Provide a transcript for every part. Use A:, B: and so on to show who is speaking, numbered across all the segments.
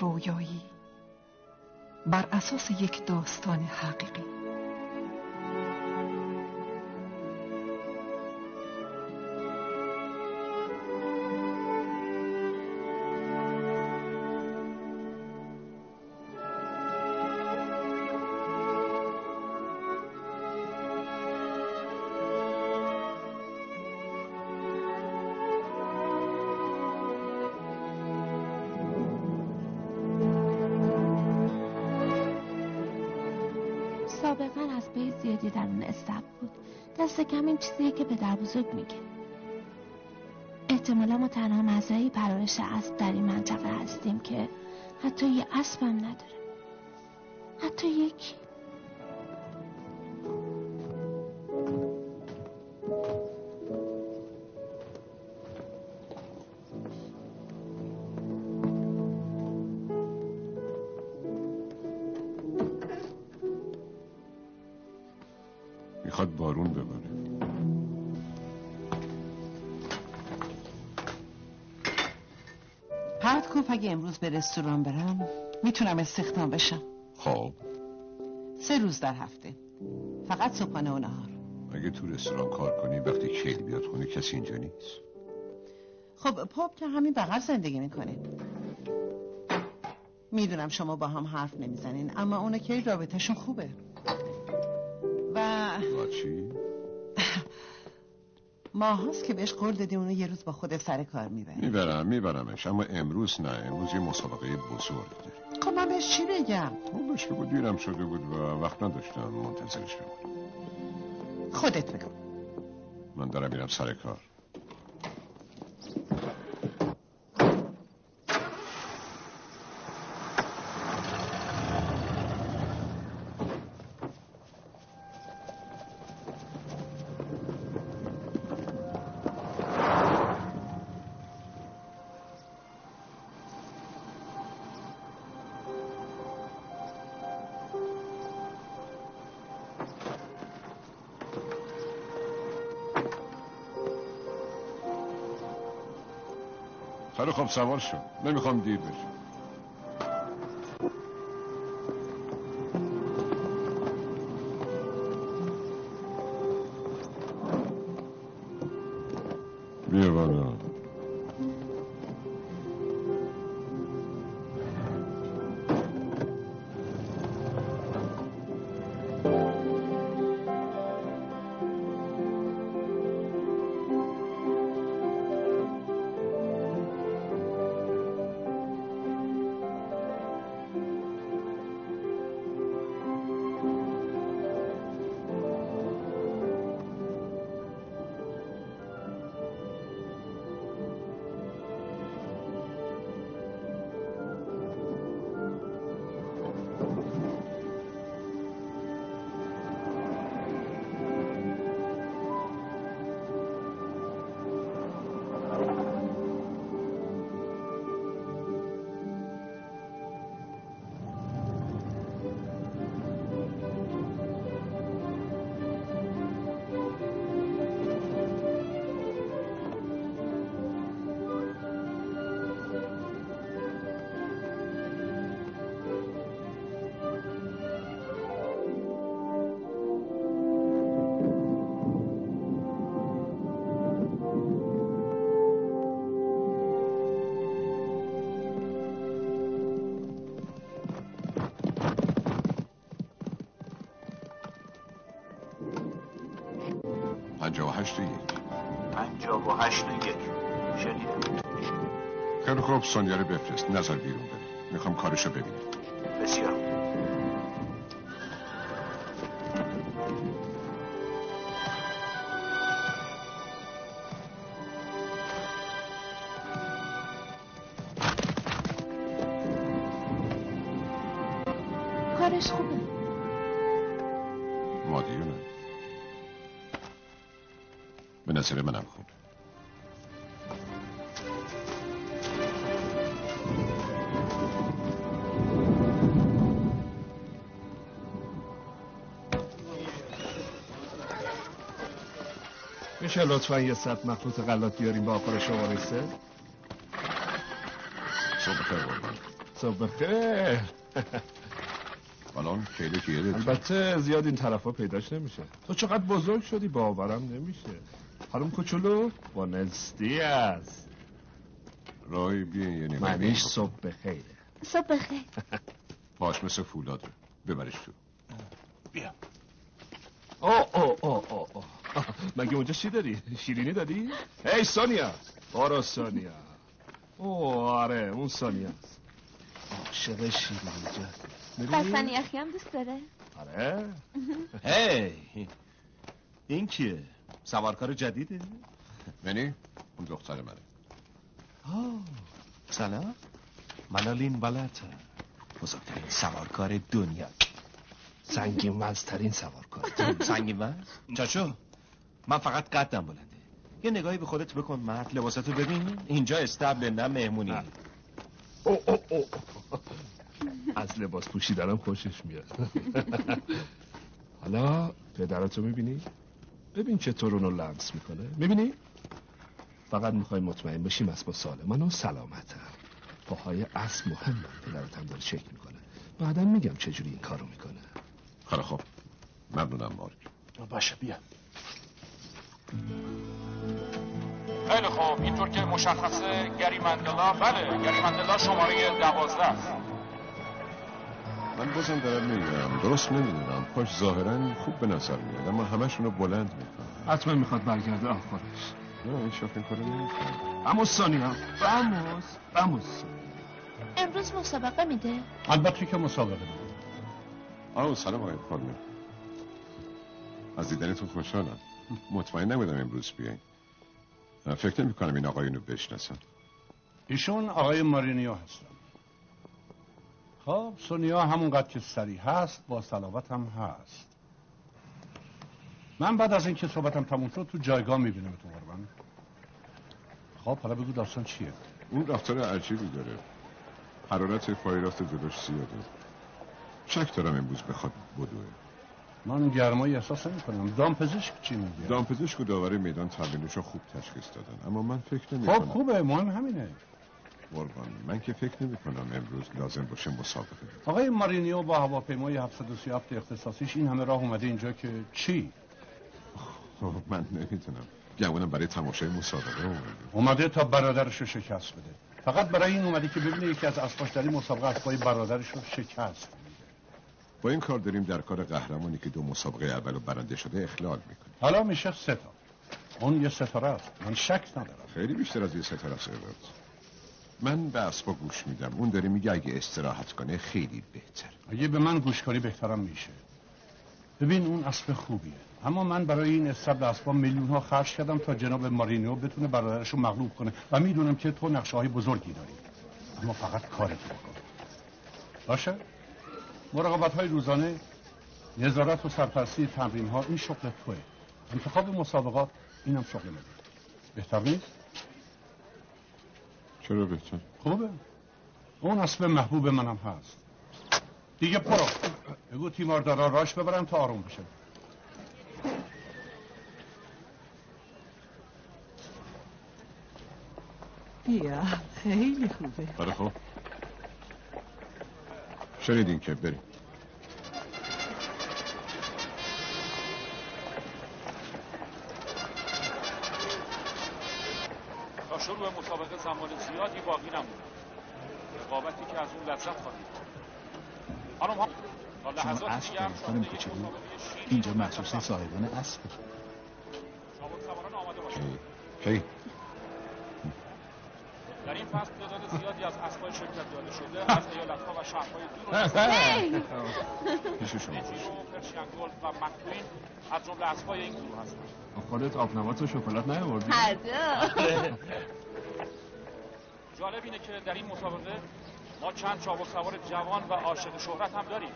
A: رویایی بر اساس یک داستان حقیقی.
B: چیزیه که پدر بزرگ میگه. احتمالا ما تنها مزرعی پرورش اسب در این منطقه هستیم که حتی یه اسبم نداره. حتی یکی
C: اگه امروز به رستوران برم می‌تونم استخدام بشم.
D: خب.
C: سه روز در هفته. فقط صبحانه و نهار.
D: اگه تو رستوران کار کنی وقتی کیل بیاد خونه کسی اینجا نیست.
C: خب پاپ که همین بغل زندگی می‌کنه. می‌دونم شما با هم حرف نمی‌زنین اما اون کی رابطهشون خوبه. و
D: و چی؟
C: ماه هاست که بهش قول دادی اونو یه روز با خود سر کار می‌بری.
D: می‌برم میبرمش اما امروز نه امروز یه مسابقه بزرگ داری
C: خب من بهش چی بگم؟
D: خودش که بود دیرم شده بود و وقت نداشتم منتظرش بمونم.
C: خودت بگو.
D: من دارم میرم سر کار. خیلی خب سوار شو. نمی‌خوام دیر بشه سونیا رو بفرست. نظر بیرون بره. می‌خوام کارشو ببینم.
E: میشه لطفا یه ست مخلوط غلات بیاریم با آخر شماره سه
D: صبح خیر
E: صبح بخیر.
D: الان خیلی کیه
E: البته زیاد این طرفا پیداش نمیشه. تو چقدر بزرگ شدی باورم نمیشه. خانم کوچولو بونلس است
D: رای بیه یه نگاه
E: معنیش. صبح بخیره.
B: صبح بخیر.
D: پاش مثل فولاده ببرش تو.
F: بیا.
E: او او او او او. مگه اونجا چی داری؟ شیرینی دادی؟ هی سونیا! برو سونیا. او آره اون سونیا. عاشق شیرینی جا
B: بستنی یخی هم دوست داره؟
E: آره.
G: هی! این کیه؟ سوارکار جدیده؟
D: منی؟ اون دختر منه.
G: آه سلام. من لین بلتا بزرگترین سوارکار دنیا.
E: سنگین وزترین سوار کن
G: سنگین وز؟ چاچو من فقط قدم بلنده یه نگاهی به خودت بکن مرد. لباساتو ببین. اینجا استبل نه مهمونی.
E: او او او. از لباس پوشیدنم خوشش میاد. حالا پدراتو می‌بینی؟ ببین چطور اونو لمس می‌کنه. می‌بینی؟ فقط می‌خوای مطمئن بشیم اسبا سالمن و سلامتن پاهای اسب مهمن پدرت هم داره چک می‌کنه. بعدا میگم چجوری این کارو می‌کنه.
D: خیلی خوب ممنونم مارک.
E: باشه بیا.
H: خیلی خوب. اینطور که مشخصه گری مندلا بله گری مندلا شماره دوازده است.
D: من بازم دارم میگم درست نمی‌دونم. پاش ظاهرا خوب به نظر میاد اما همشونو بلند می‌کنه
E: حتما می‌خواد برگرده. آخرش
D: نه این شاف این کارو نمی‌کنه.
E: اموز سانیا اموز اموز
B: امروز مسابقه میده؟
H: البته که مسابقه بود
D: آه سلام آقای از دیدنتون خوشحالم. مطمئن نبودم امروز بیاین. فکر نمی کنم این آقایونو بشناسم
H: ایشون آقای مارینیو هستن. خب سونیا همونقدر که سریع هست با صلابت هم هست. من بعد از اینکه صحبتم تموم شد تو جایگاه میبینمتون قربان. خب حالا بگو داستان چیه؟
D: اون رفتار عجیبی داره. حرارت فایرات جلوش زیاده. شک دارم امروز بخواد بدوه.
H: من گرمایی احساس نمی کنم دام پزشک چی میگه؟
D: دامپزشک و داور میدان تمرینشو خوب تشخیص دادن. اما من فکر نمی
H: خب
D: کنم
H: خوبه. مهم همینه.
D: قربان. من که فکر نمی کنم امروز لازم باشه مسابقه
H: آقای مارینیو با هواپیمای 737 اختصاصیش این همه راه اومده اینجا که چی؟
D: خب من نمی‌تونم گمونم برای تماشای مسابقه اومده.
H: اومده تا برادرش رو شکست بده. فقط برای این اومده که ببینه یکی از اسباش در این مسابقه اسبای برادرش رو شکست.
D: با این کار داریم در کار قهرمانی که دو مسابقه اول و برنده شده اخلال می‌کنیم.
H: حالا میشه سه تا. اون یه ستاره است من شک ندارم.
D: خیلی بیشتر از یه ستاره است. من به اسبا گوش میدم. اون داره میگه اگه استراحت کنه خیلی بهتر.
H: اگه به من گوش کنی بهترم میشه. ببین اون اسب خوبیه. اما من برای این استبل اسبا میلیون ها خرج کردم تا جناب مارینیو بتونه برادرش رو مغلوب کنه. و می‌دونم که تو نقشه های بزرگی داری. اما فقط کارت بکن. باشه؟ مراقبت های روزانه نظارت و سرپرستی تمرین ها این شغل توه. انتخاب مسابقات اینم شغل منه. بهتر نیست؟
D: چرا بهتر؟
H: خوبه. اون اسب محبوب منم هست. دیگه پرو. بگو تیماردارا راش ببرن تا آروم بشه.
A: بیا خیلی خوبه.
D: آره خب شنیدین که بریم.
H: تا شروع مسابقه زمان زیادی باقی نمونده. رقابتی که از اون لذت خواهید خانم ها لحظات
F: اسب دارید، خانم کوچولو. اینجا مخصوص. صاحبان اسب
D: کی؟ کی؟
I: در این فصل تعداد زیادی از اسبای شرکت داده شده. از ایالتها و شهرهای دور و
D: پیش شما.
I: پرشین گلد و مکوین از جمله اسبای این گروه هستند
E: خودت آبنبات و شکلات نیاوردی.
B: هر
I: جالب اینه که در این مسابقه ما چند چابک سوار جوان و عاشق شهرت هم داریم.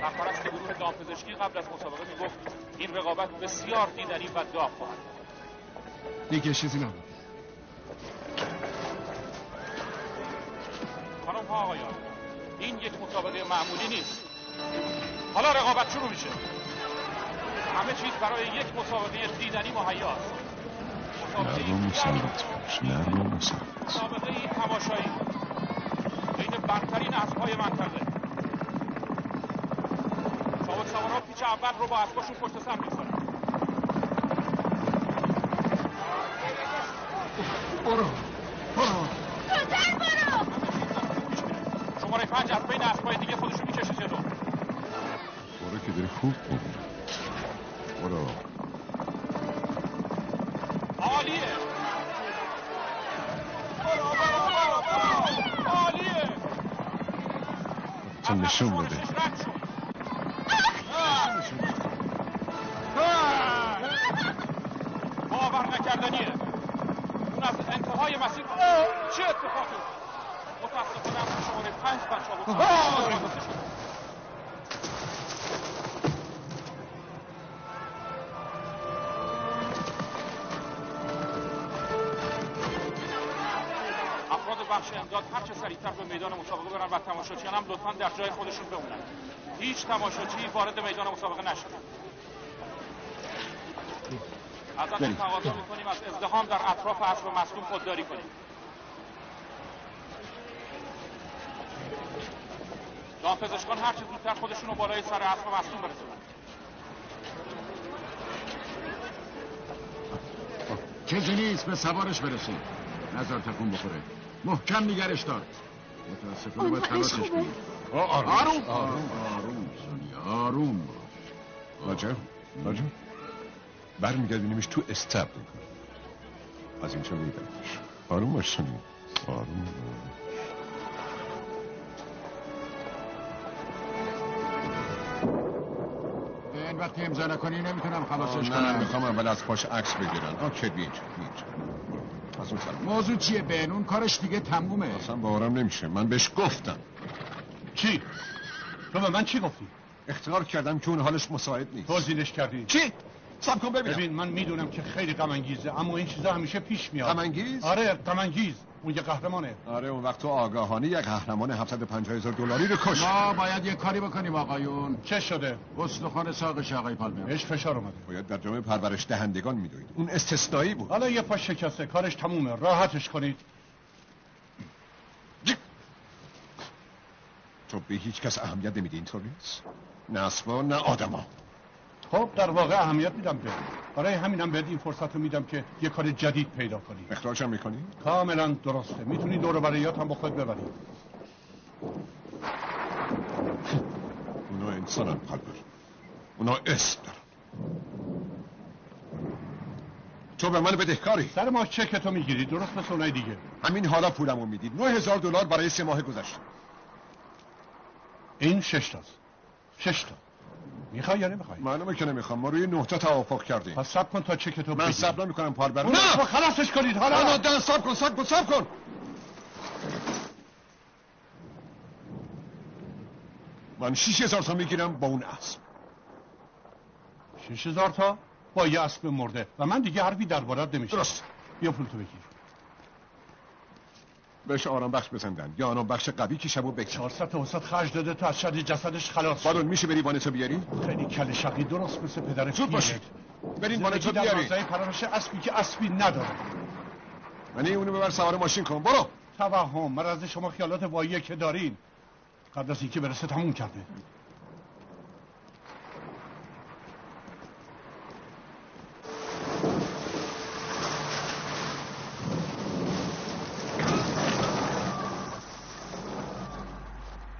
I: سرپرست گروه دامپزشکی قبل از مسابقه می‌گفت این رقابت بسیار دیدنی و داغ خواهد بود.
E: دیگه چیزی نبود.
I: آقایان. این یک مسابقه معمولی نیست. حالا رقابت شروع میشه. همه چیز برای یک مسابقه دیدنی مهیاست
D: نرم و مسلط باش نرم و مسلط
I: مسابقه. ای تماشایی. بین برترین اسبهای منطقه. چابک سوارها پیچ اول رو با اسباشون پشت سر
E: برو برو.
I: شماره پنج از بین اسبهای دیگه خودشون می‌کشه جلو.
D: برو که داری خوب برو.
I: عالیه. برو برو برو برو عالیه.
D: چون نشون بده.
I: باور نکردنیه. اون از انتهای مسیر. چه اتفاقی افتاد؟ متاسفانه از شماره پنج افراد بخش امداد هر چه سریعتر به میدان مسابقه برن و تماشاچیان هم لطفا در جای خودشون بمونن. هیچ تماشاچی وارد میدان مسابقه نشد ازتون تقاضا می‌کنیم از ازدهام در اطراف اسب مصدوم خودداری کنیم. دامپزشکان هر چه زودتر خودشون رو بالای سر اسب مصدوم برسونن.
J: چیزی نیست به سوارش برسید نظر تکون بخوره. محکم نگرش دار. متاسفانه باید خلاصش
B: خوبه.
J: کنیم. آروم. آروم آروم. آروم سونیا آروم باش.
D: راجر راجر برمیگردونیمش تو استبل از اینجا میبرمش آروم باش سونی. آروم باش.
J: وقتی امضا نکنی نمی‌تونم خلاصش
D: نه نه
J: کنم.
D: می‌خوام اول از پاش عکس بگیرن. آکه بیا اینجا بیا اینجا. از اون سلام
J: موضوع چیه بن؟ اون کارش دیگه تمومه.
D: اصلا باورم نمیشه. من بهش گفتم.
H: چی؟ تو به من چی گفتی؟
D: اختیار کردم که اون حالش مساعد نیست.
H: توضیحش کردی.
D: چی؟ سب کن ببینم.
H: ببین من می‌دونم که خیلی غم انگیزه اما این چیزا همیشه پیش میاد.
D: غم انگیز؟
H: آره غم انگیز اون یه قهرمانه.
D: آره اون وقت تو آگاهانه یک قهرمان 750 هزار دلاری رو کش.
J: ما باید یه کاری بکنیم آقایون.
H: چه شده؟
J: استخوان ساقش آقای پالمر
H: بهش فشار اومده.
D: باید در جامعه پرورش دهندگان میدوید. اون استثنایی بود.
H: حالا یه پا شکسته. کارش تمومه. راحتش کنید.
D: تو به هیچ کس اهمیت نمیدی. اینطور نیست. نه اسبا نه آدما.
H: خب در واقع اهمیت میدم به برای همینم بهت این فرصت رو میدم که یه کار جدید پیدا کنی.
D: اخراجم می‌کنی؟
H: کاملا درسته. می‌تونی دور برایات هم با خود ببری.
D: اونا انسانن قلبر اونا اسم دارن. تو به من بدهکاری.
H: سر ما چک تو می‌گیری. درست مثل اونای دیگه.
D: همین حالا پولمو می‌دید. 9000 دلار برای سه ماه گذشته.
H: این شش تاست. شش تا. می‌خوای یا نمی‌خوای؟
D: معلومه که نمی‌خوام. ما روی نه تا توافق کردیم.
H: پس سب کن تا چک تو
D: من. صبر نمی‌کنم پالبر
H: نه! خب خلاصش کنید حالا.
D: نه نه صبر کن صبر کن صبر کن. من شیش هزار تا می‌گیرم با اون اسب.
H: شش هزار تا با یه اسب مرده. و من دیگه حرفی دربارت نمیشه
D: درست.
H: بیا پول تو بگیر.
D: بهش آرام بخش بزندن. یا آرام بخش قوی که شبو بکشن
H: 400 تا وسط خرج داده تو از شد جسدش خلاص
D: بارون میشه بری وانتو بیاری؟
H: خیلی کل شقی درست مثل پدرت
D: زود باشید. برین وانتو
H: زندگی در
D: بیاری.
H: مزرعه پرورش اسبی که اسبی نداره.
D: منی اونو ببر سوار ماشین کن. برو.
H: توهم مرض شما خیالات واییه که دارین. قبل از اینکه برسه تموم کرده.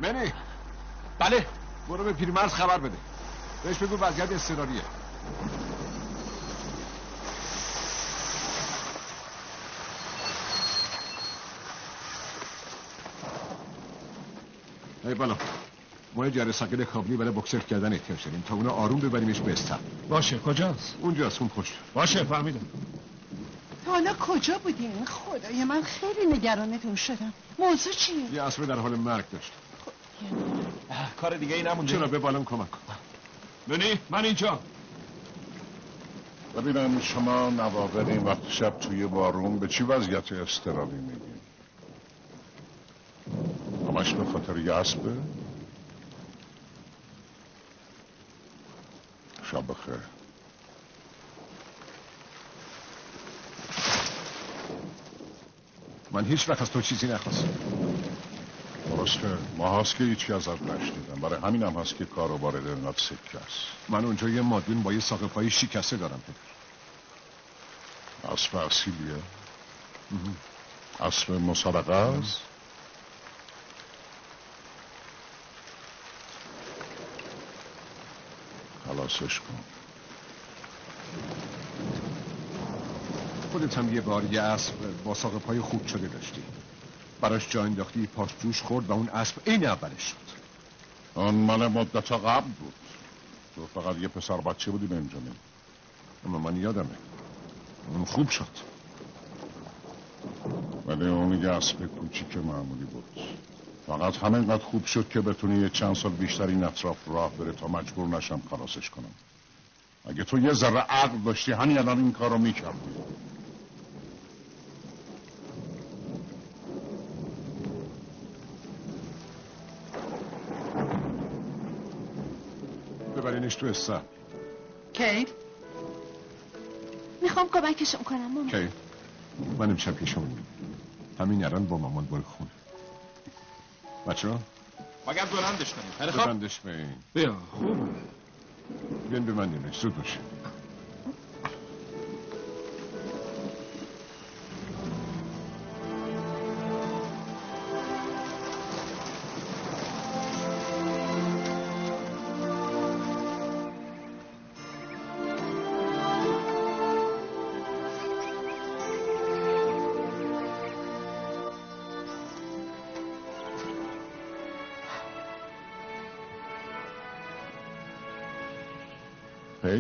D: منی.
G: بله.
D: برو به پیرمرز خبر بده. بهش بگو وضعیت استراریه ای بالا. ما یه جره ساکل کابلی برای بکسر کردن احتیاج داریم. تا اونا آروم ببریمش به استب
E: باشه. کجاست؟
D: اونجاست. اون پشت.
E: باشه. فهمیدم.
C: تا حالا کجا بودین؟ خدای من خیلی نگرانتون شدم. موضوع چیه؟
D: یه اسبه در حال مرگ داشت.
G: کار دیگه ای نمونده.
D: چرا؟ به بالام کمک کن.
E: بنی من اینجا.
K: ببینم شما نوابر این وقت شب توی بارون به چی وضعیت استرالی میگین همش به خاطر یه اسبه؟ شب بخیر.
D: من هیچ وقت از تو چیزی نخواستم.
K: درسته ما هست که هیچی ازت نشنیدم. برای همین هم هست که کار رو وارد انقدر سکه است.
D: من اونجا یه مادون با یه ساقه پایی شکسته دارم پدر.
K: اسب اصیلیه. اسب مسابقه است. خلاصش کن.
D: خودت هم یه بار یه اسب با پای خوب شده داشتی. براش جا انداختی پاش جوش خورد و اون اسب این اولش شد.
K: آن مال مدت قبل بود. تو فقط یه پسر بچه بودی بنجامین
D: اما من یادمه. اون خوب شد.
K: ولی اون یه اسب کوچیک معمولی بود. فقط همینقدر خوب شد که بتونی یه چند سال بیشتر این اطراف راه بره تا مجبور نشم خلاصش کنم. اگه تو یه ذره عقل داشتی همین الان این کار رو می‌کردی.
D: ببرینش تو استر
C: کی؟
B: می‌خوام کمکشون کنم مامان.
D: کی؟ من امشب میام همین الان با مامان برو خونه. بچه ها؟
G: مگر بلندش کنیم.
D: به این
E: بیا خوبه
D: بیان ببندینش زود باشه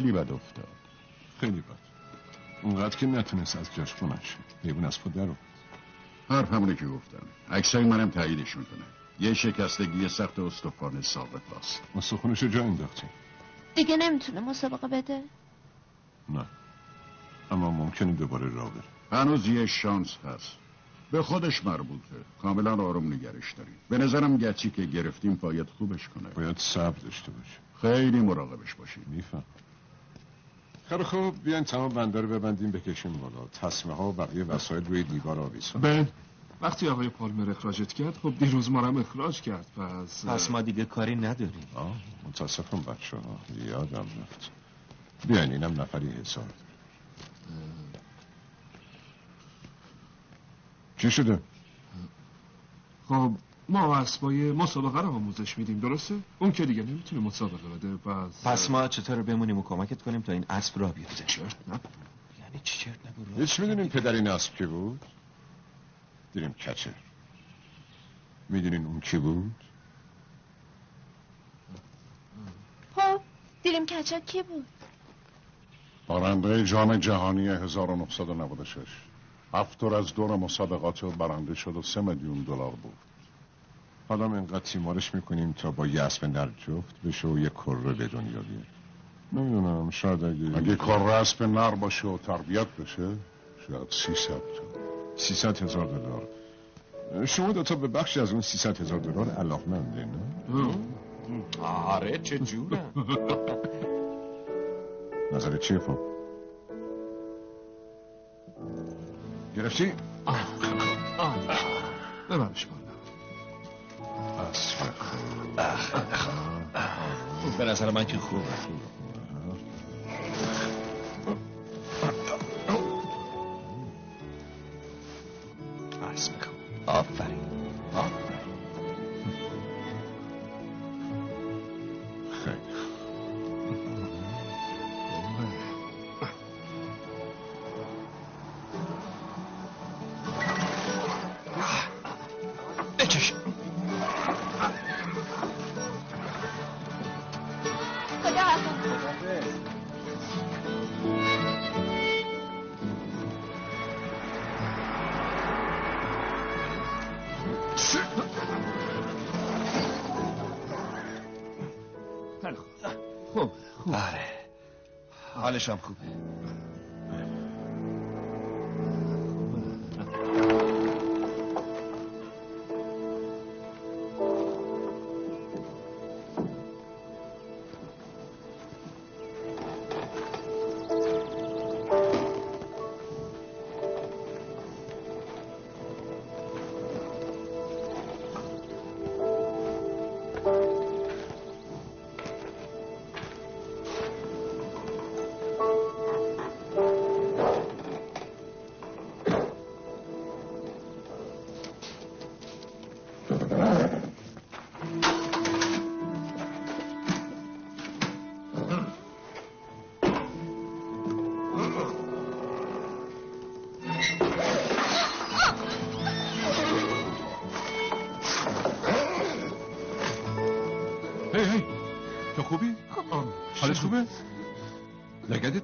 K: خیلی بد افتاد.
D: خیلی بد. اونقدر که نتونست از جاش کنن شه. حیوان از پا درو.
K: حرف همونه که گفتم. اکسای منم تاییدش می‌کنه یه شکستگی سخت استخوان ساقط است
D: استخونشو جا انداختیم.
B: دیگه نمی‌تونه مسابقه بده؟
D: نه. اما ممکنه دوباره راه بره.
K: هنوز یه شانس هست. به خودش مربوطه. کاملا آروم نگرش داریم. به نظرم گچی که گرفتیم باید خوبش کنه.
D: باید صبر داشته باشه.
K: خیلی مراقبش باشیم.
D: میفهم خیلی خوب بیاین تمام بنده رو ببندیم بکشیم بالا. تصمه ها و بقیه وسایل روی دیوار آویزون.
E: بن وقتی آقای پالمر اخراجت کرد خب دیروز ما هم اخراج کرد پس
G: پس ما دیگه کاری نداریم.
D: آه متاسفم بچه ها یادم رفت. بیاین اینم نفری حساب. چی شده؟
E: خب ما اسبای مسابقه رو آموزش میدیم درسته؟ اون که دیگه نمی‌تونه مسابقه بده پس
G: پس ما چطور بمونیم و کمکت کنیم تا این اسب را بیفته؟
E: چرت نه؟
G: یعنی چی چرت نگو
D: هیچ می‌دونین پدر این اسب کی بود؟ دیریم کچر می‌دونین اون کی بود؟
B: خب دیریم کچا کی بود؟
K: برنده جام جهانی 1996 هفت دور از دور مسابقات برنده شد و سه میلیون دلار بود.
D: حالا ما اینقدر تیمارش می‌کنیم تا با یه اسب نر جفت بشه و یه کره به دنیا بیاد نمی‌دونم شاید اگه
K: اگه کار اسب نر باشه و تربیت بشه شاید سی تا
D: سیصد هزار دلار شما دوتا به بخشی از اون سیصد هزار دلار علاقمنده نه؟
G: آره چه جوره
D: نظر چیه خب؟ گرفتی؟ اسب
G: به نظر من که خوبه.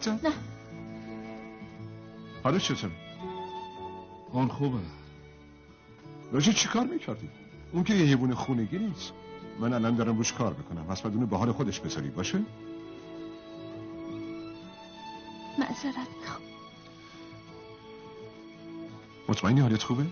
D: زد؟
B: نه
D: حالت چطوره؟
E: اون خوبه
D: راجی چی کار می‌کردی؟ اون که یه حیوان خونگی نیست من الان دارم روش کار می‌کنم پس باید اونو به حال خودش بذاری باشه؟
B: معذرت می‌خوام
D: مطمئنی حالت؟ خوبه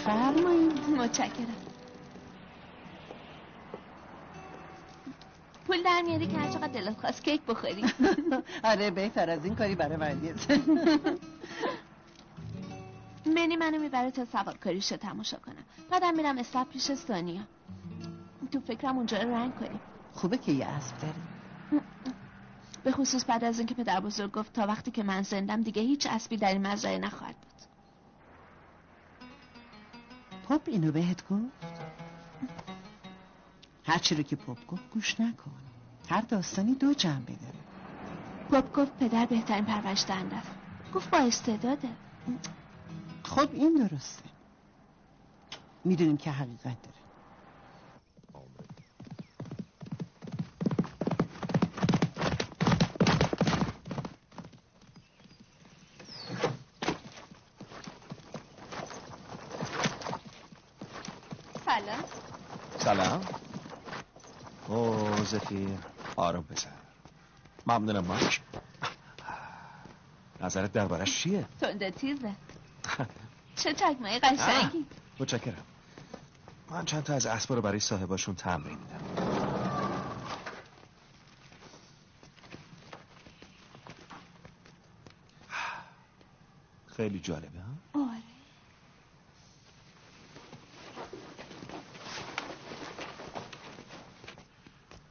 C: بفرمایید.
B: متشکرم. پول در میاری که هر چقدر دلت خواست کیک بخوری.
C: آره بهتر از این کاری برای من نیست.
B: منی منو می‌بره تا سوارکاریشو تماشا کنم. بعدم میرم اسب پیش سونیا. تو فکرم اونجا رو رنگ کنیم
C: خوبه که یه اسب داری
B: به خصوص بعد از اینکه پدر بزرگ گفت تا وقتی که من زندم دیگه هیچ اسبی در این مزرعه نخواهد
C: اینو بهت گفت. هرچی رو که پاپ گفت گوش نکن. هر داستانی دو جنبه داره
B: پاپ گفت پدر بهترین پرورش دهنده است گفت با استعداده.
C: خب این درسته. می‌دونیم که حقیقت داره
B: سلام
G: سلام او زفیر آروم بزن. ممنونم ماک نظرت دربارش چیه؟
B: تنده تیزه. چه چکمه قشنگی.
G: متشکرم. من چند تا از اسبا رو برای صاحباشون تمرین میدم. خیلی جالبه ها؟
B: آره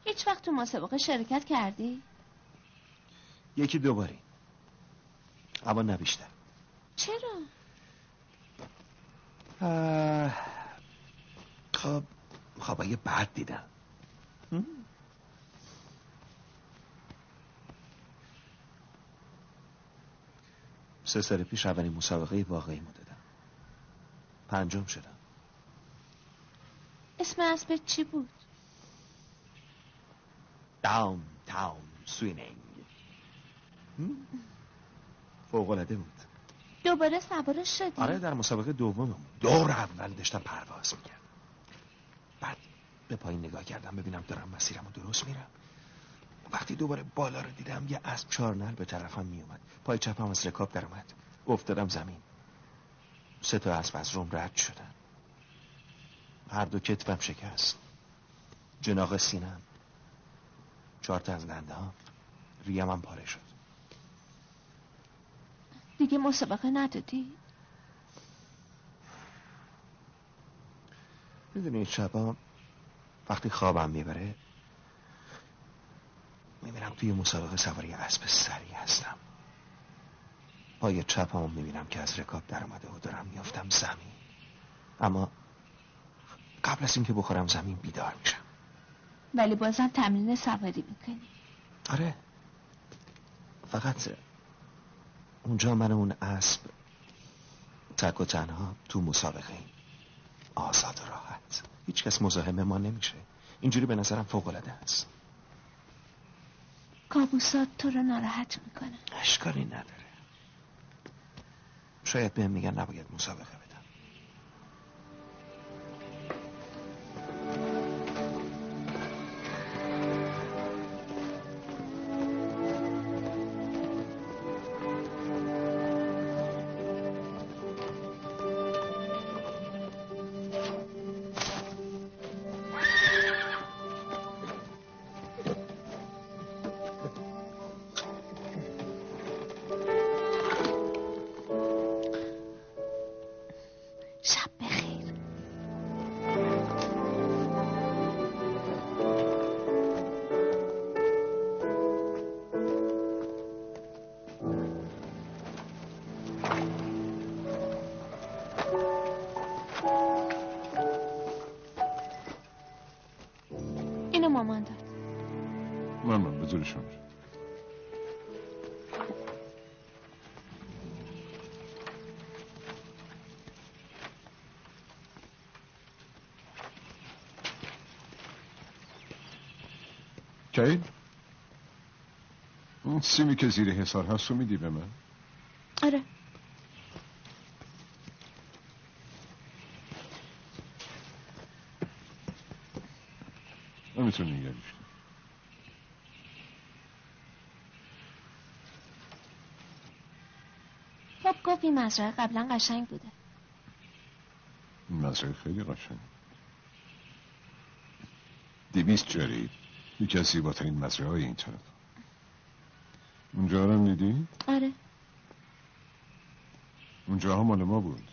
B: هیچ وقت تو مسابقه شرکت کردی؟
G: یکی دوباری اما نه بیشتر
B: چرا؟
G: خب خوابای بد دیدم هم؟ سه سال پیش اولین مسابقه واقعی مو دادم پنجم شدم
B: اسم اسبت چی بود؟
G: داون تاون سوینینگ فوقلاده بود.
B: دوباره سوارش شدی؟
G: آره در مسابقه دومم دور اول داشتم پرواز می‌کرد بعد به پایین نگاه کردم ببینم دارم مسیرم رو درست میرم. وقتی دوباره بالا رو دیدم یه اسب چارنل به طرفم میومد پای چپم از رکاب در اومد افتادم زمین. سه تا اسب از روم رد شدن. هر دو کتفم شکست. جناق سینم چهار تا از دنده ها. ریم هم پاره شد.
B: دیگه مسابقه ندادی؟
G: می‌دونی شبا وقتی خوابم می‌بره می‌بینم توی مسابقه سواری اسب سری هستم. پای چپم می‌بینم که از رکاب در اومده و دارم میافتم زمین. اما قبل از اینکه بخورم زمین بیدار میشم.
B: ولی بازم تمرین سواری می‌کنی.
G: آره. فقط اونجا من اون اسب تک و تنها تو مسابقه ایم آزاد و راحت. هیچ کس مزاحم ما نمیشه. اینجوری به نظرم فوق العاده است
B: کابوسات تو رو ناراحت می‌کنه
G: اشکالی نداره. شاید بهم میگن نباید مسابقه
D: کی اون سیمی که زیر حسار هست رو میدی به من؟
B: آره.
D: نمی‌تونی کنی.
B: خب گفت این مزرعه قبلا قشنگ بوده.
D: این مزرعه خیلی قشنگ. دویست جاری یکی از زیباترین مزرعه های این طرف. اونجا رو هم دیدی؟
B: آره.
D: اونجاها مال ما بود.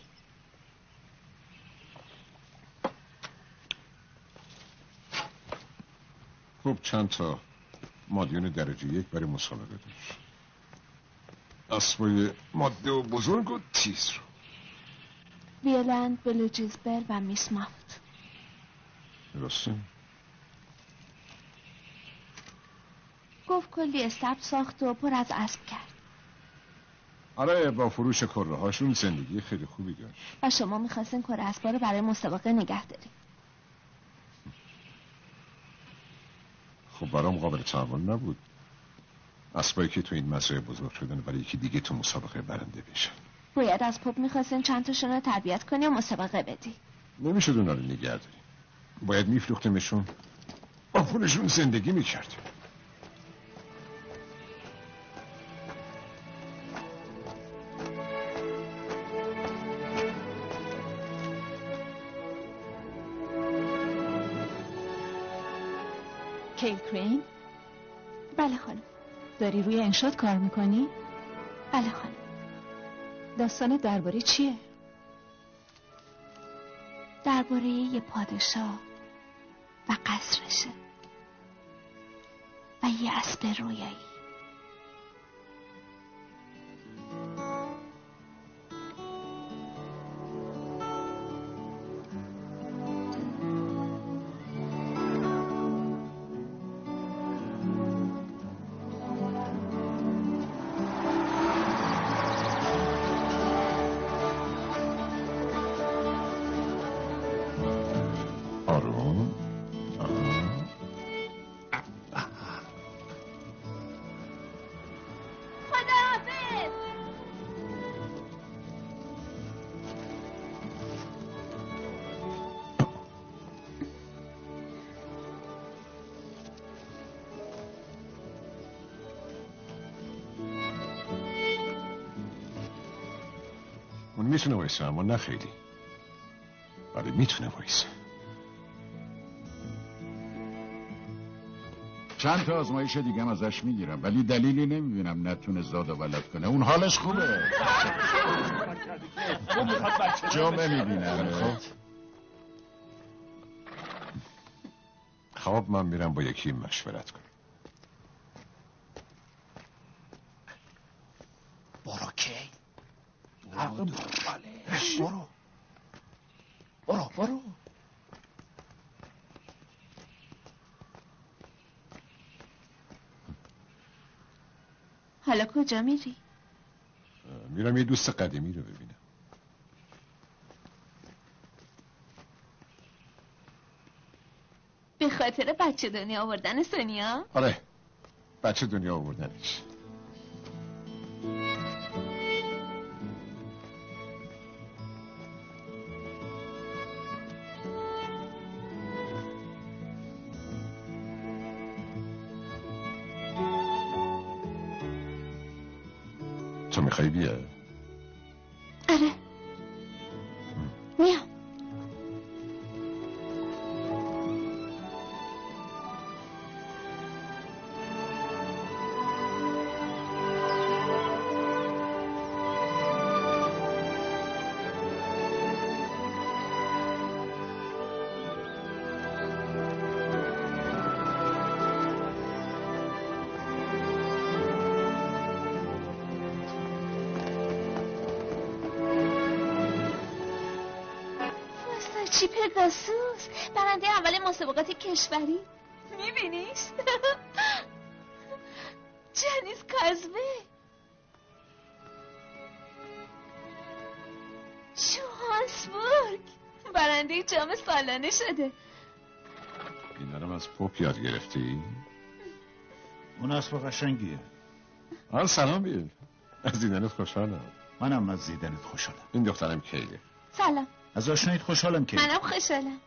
D: خب چند تا مادیون درجه یک برای مسابقه داشت. اسبای ماده و بزرگ و تیز رو.
B: ویلند بلوجیزبر و میس مافت
D: درسته؟
B: گفت کلی استبل ساخت و پر از اسب کرد.
D: آره با فروش کره هاشون زندگی خیلی خوبی داشت.
B: و شما می‌خواستین کره اسبا رو برای مسابقه نگه داریم
D: خب برام قابل تحمل نبود. اسبایی که تو این مزرعه بزرگ شدن برای یکی دیگه تو مسابقه برنده بشه
B: باید از پاپ می‌خواستین چند تاشون رو تربیت کنی و مسابقه بدی.
D: نمی‌شد اونا رو نگه داریم. باید میفروختیمشون. با پولشون زندگی می‌کردیم.
L: داری روی انشاد کار می‌کنی؟
B: بله خانم
L: داستان درباره چیه؟
B: درباره یه پادشاه و قصرشه و یه اسب رویایی
D: می‌تونه وایسه اما نه خیلی. ولی می‌تونه وایسه.
M: چند تا آزمایش دیگه هم ازش می‌گیرم ولی دلیلی نمی‌بینم نتونه زاد و ولد کنه. اون حالش خوبه. جمعه می‌بینم.
D: خب خب من میرم با یکی مشورت کنم
G: برو کی برو دنبالش برو برو برو
B: حالا کجا میری؟
D: میرم یه دوست قدیمی رو ببینم
B: به خاطر بچه دنیا آوردن سونیا؟
D: آره بچه دنیا آوردنش تو می‌خوای
B: کشوری میبینیش؟ جنیس کازوه شوهانسبورگ. برنده جام سالانه شده.
D: اینا رو از پوپ یاد گرفتی؟
J: اون اسب قشنگیه.
D: آه سلام بیل. از دیدنت خوشحالم.
J: منم از دیدنت خوشحالم.
D: این دخترم کیله
B: سلام.
J: از آشنایت خوشحالم که
B: منم خوشحالم.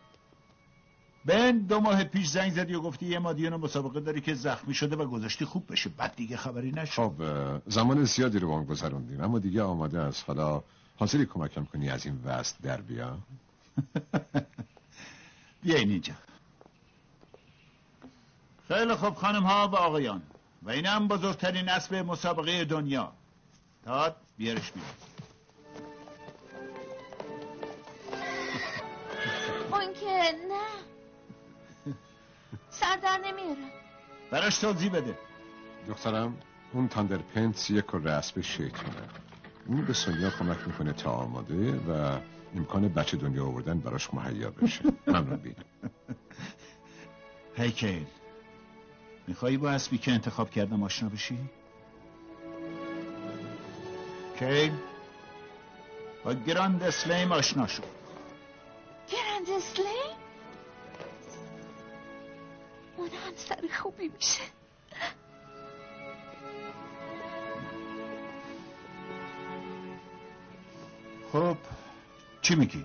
J: بن دو ماه پیش زنگ زدی و گفتی یه مادیان مسابقه داری که زخمی شده و گذاشتی خوب بشه. بعد دیگه خبری نشد.
D: خب زمان زیادی رو با اون گذروندیم اما دیگه آماده است. حالا حاضری کمکم کنی از این وست در بیا.
J: بیاین اینجا. خیلی خوب خانم ها و آقایان. و این هم بزرگترین اسب مسابقه دنیا. داد بیارش بیار
B: اون که نه. سر در نمیارم
J: براش توضیح بده.
D: دخترم اون تاندر پنت یک کره اسب شیطونه اون به سونیا کمک می‌کنه تا آماده و امکان بچه دنیا آوردن براش مهیا بشه. ممنون بین.
J: هی کیل میخوایی با اسبی که انتخاب کردم آشنا بشی؟ کی با گراند اسلیم آشنا شد
B: گرند اسلیم اون همسر خوبی میشه
J: خب چی میگی؟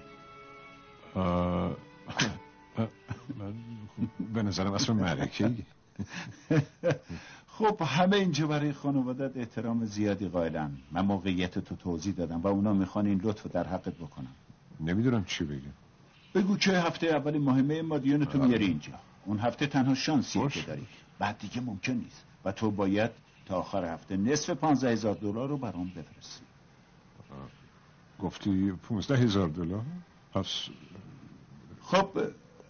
D: به نظرم اصلا ملکه
J: خب همه اینجا برای خانوادت احترام زیادی قائلن. من موقعیت تو توضیح دادم و اونا می‌خوان این لطف در حقت بکنم
D: نمی‌دونم چی بگم
J: بگو که هفته اول مهمه مادیون تو میاری اینجا. اون هفته تنها شانسیه که داری. بعد دیگه ممکن نیست. و تو باید تا آخر هفته نصف پانزده هزار دلار رو برام بفرستی.
D: گفتی پونزده هزار دلار؟ پس
J: خب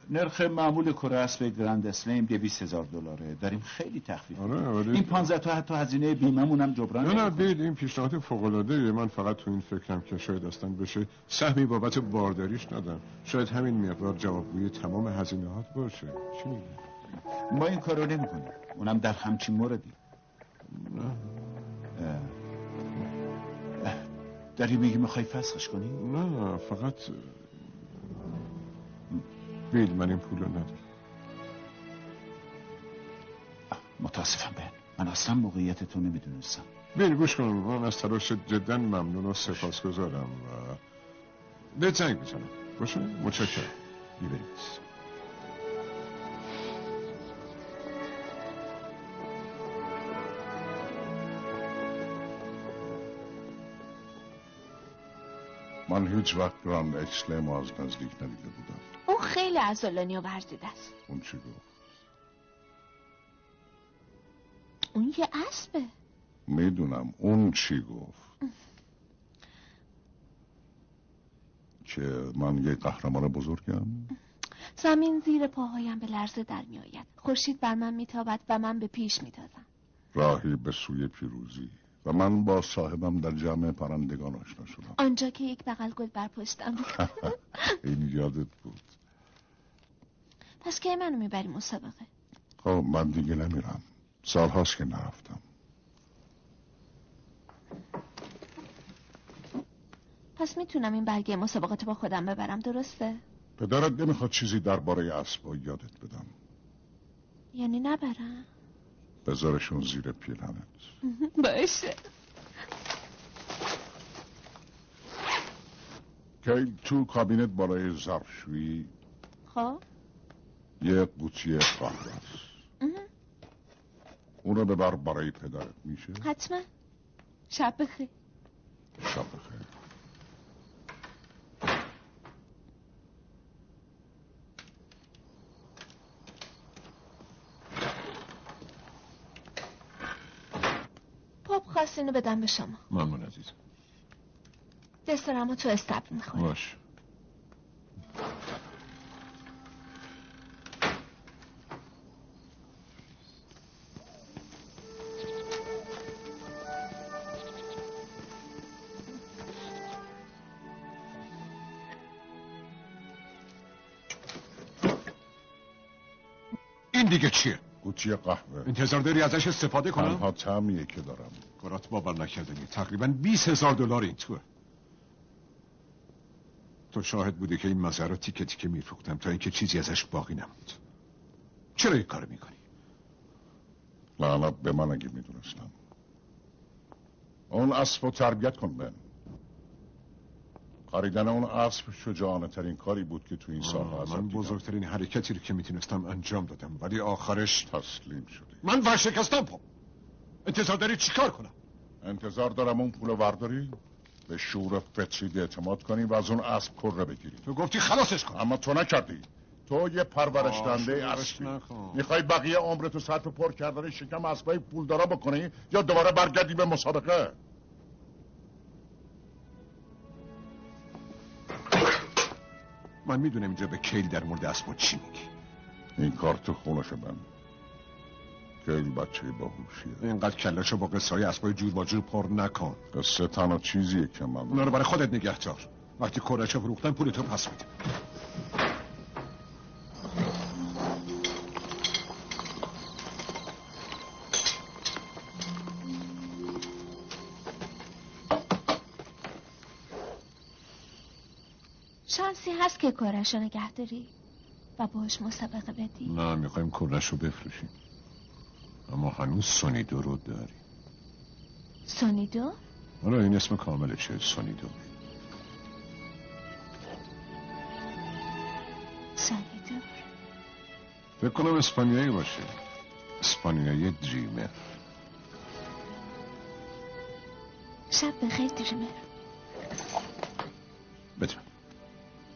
J: نرخ معمول کره اسب گراند اسلیم هزار دلاره. داریم خیلی تخفیف
D: آره ولی
J: این پانزده تا حتی هزینه بیممون هم جبران
D: نه نه. بید این پیشنهاد فوق العاده من فقط تو این فکرم که شاید اصلا بشه سهمی بابت بارداریش ندم شاید همین مقدار جوابگوی تمام هزینهات باشه. چی میگی؟
J: ما این کارو نمی کنیم اونم در همچین موردی. اه. داری میگی می‌خوای فسخش کنی؟
D: نه فقط بیل من این پول رو ندارم.
J: متاسفم بهن من اصلا موقعیت تو نمی‌دونستم.
D: بیل گوش کن. من از تلاش جدا ممنون و سپاسگزارم و به زنگ بزنم باشه؟ متشکرم. می‌بریم
K: من هیچ وقت گراند اسلم از نزدیک ندیده بودم.
B: اون خیلی عضلانی و ورزیده است.
K: اون چی گفت؟
B: اون یه اسبه.
K: می‌دونم. اون چی گفت؟ که من یه قهرمان بزرگم؟
B: زمین زیر پاهایم به لرزه در می آید خورشید بر من میتابد و من به پیش میتازم
K: راهی به سوی پیروزی. و من با صاحبم در جمع پرندگان آشنا شدم.
B: آنجا که یک بغل گل بر پشتم بود.
K: این یادت بود.
B: پس کی منو می‌بری مسابقه؟
K: خب من دیگه نمیرم. سالهاست که نرفتم.
B: پس می‌تونم این برگه مسابقات با خودم ببرم درسته؟
K: پدرت نمی‌خواد چیزی درباره اسبا یادت بدم.
B: یعنی نبرم؟
K: بذارشون زیر پیلنت
B: باشه.
K: کی تو کابینت بالای ظرفشویی.
B: خب.
K: یه قوطی قهوه است. اون رو ببر برای پدرت میشه؟
B: حتما. شب بخیر.
K: شب
B: خواست اینو بدم به شما.
D: ممنون عزیزم.
B: دسترمو تو استبل می‌خوره
D: باش. این دیگه چیه؟
K: قوطی قهوه.
D: انتظار داری ازش استفاده کنم؟
K: تنها تعمیه که دارم.
D: کارات باور نکردنی. تقریبا 20 هزار دلار این توه. تو شاهد بودی که این مزه رو تیکه تیکه میفروختم تا اینکه چیزی ازش باقی نموند. چرا این کار می‌کنی؟
K: لعنت به من اگه می‌دونستم. اون اسب رو تربیت کن بن خریدن اون اسب شجاعانه ترین کاری بود که تو این سالها ازت
D: من. بزرگترین حرکتی رو که می‌تونستم انجام دادم ولی آخرش
K: تسلیم شدی.
D: من ورشکستم پا انتظار داری چیکار کنم؟
K: انتظار دارم اون پول ورداری به شعور فطری اعتماد کنی و از اون اسب کره بگیری.
D: تو گفتی خلاصش کن.
K: اما تو نکردی. تو یه پرورش دنده اسبی. می‌خوای بقیه عمرتو صرف پر کردن شکم اسبای پولدارا بکنی یا دوباره برگردی به مسابقه؟
D: من می‌دونم اینجا به کیل در مورد اسبا چی میگی.
K: این کار تو خونش من خیلی بچه باهوشیه.
D: اینقدر کلشو با قصه های اسبای جور با جور پر نکن.
K: قصه تنها چیزیه که من
D: اونا رو برای خودت نگه دار وقتی کرچه فروختن پولتو پس میده
B: هست که کارش رو نگه داری و باش مسابقه بدی.
D: نه می‌خوایم کرش رو بفروشیم. اما هنوز سونیدو رو داریم
B: سونیدو؟
D: آره این اسم کاملشه سونیدو.
B: سونیدو.
D: فکر کنم اسپانیایی باشه. اسپانیایی دریمر.
B: شب بخیر دریمر.
D: بده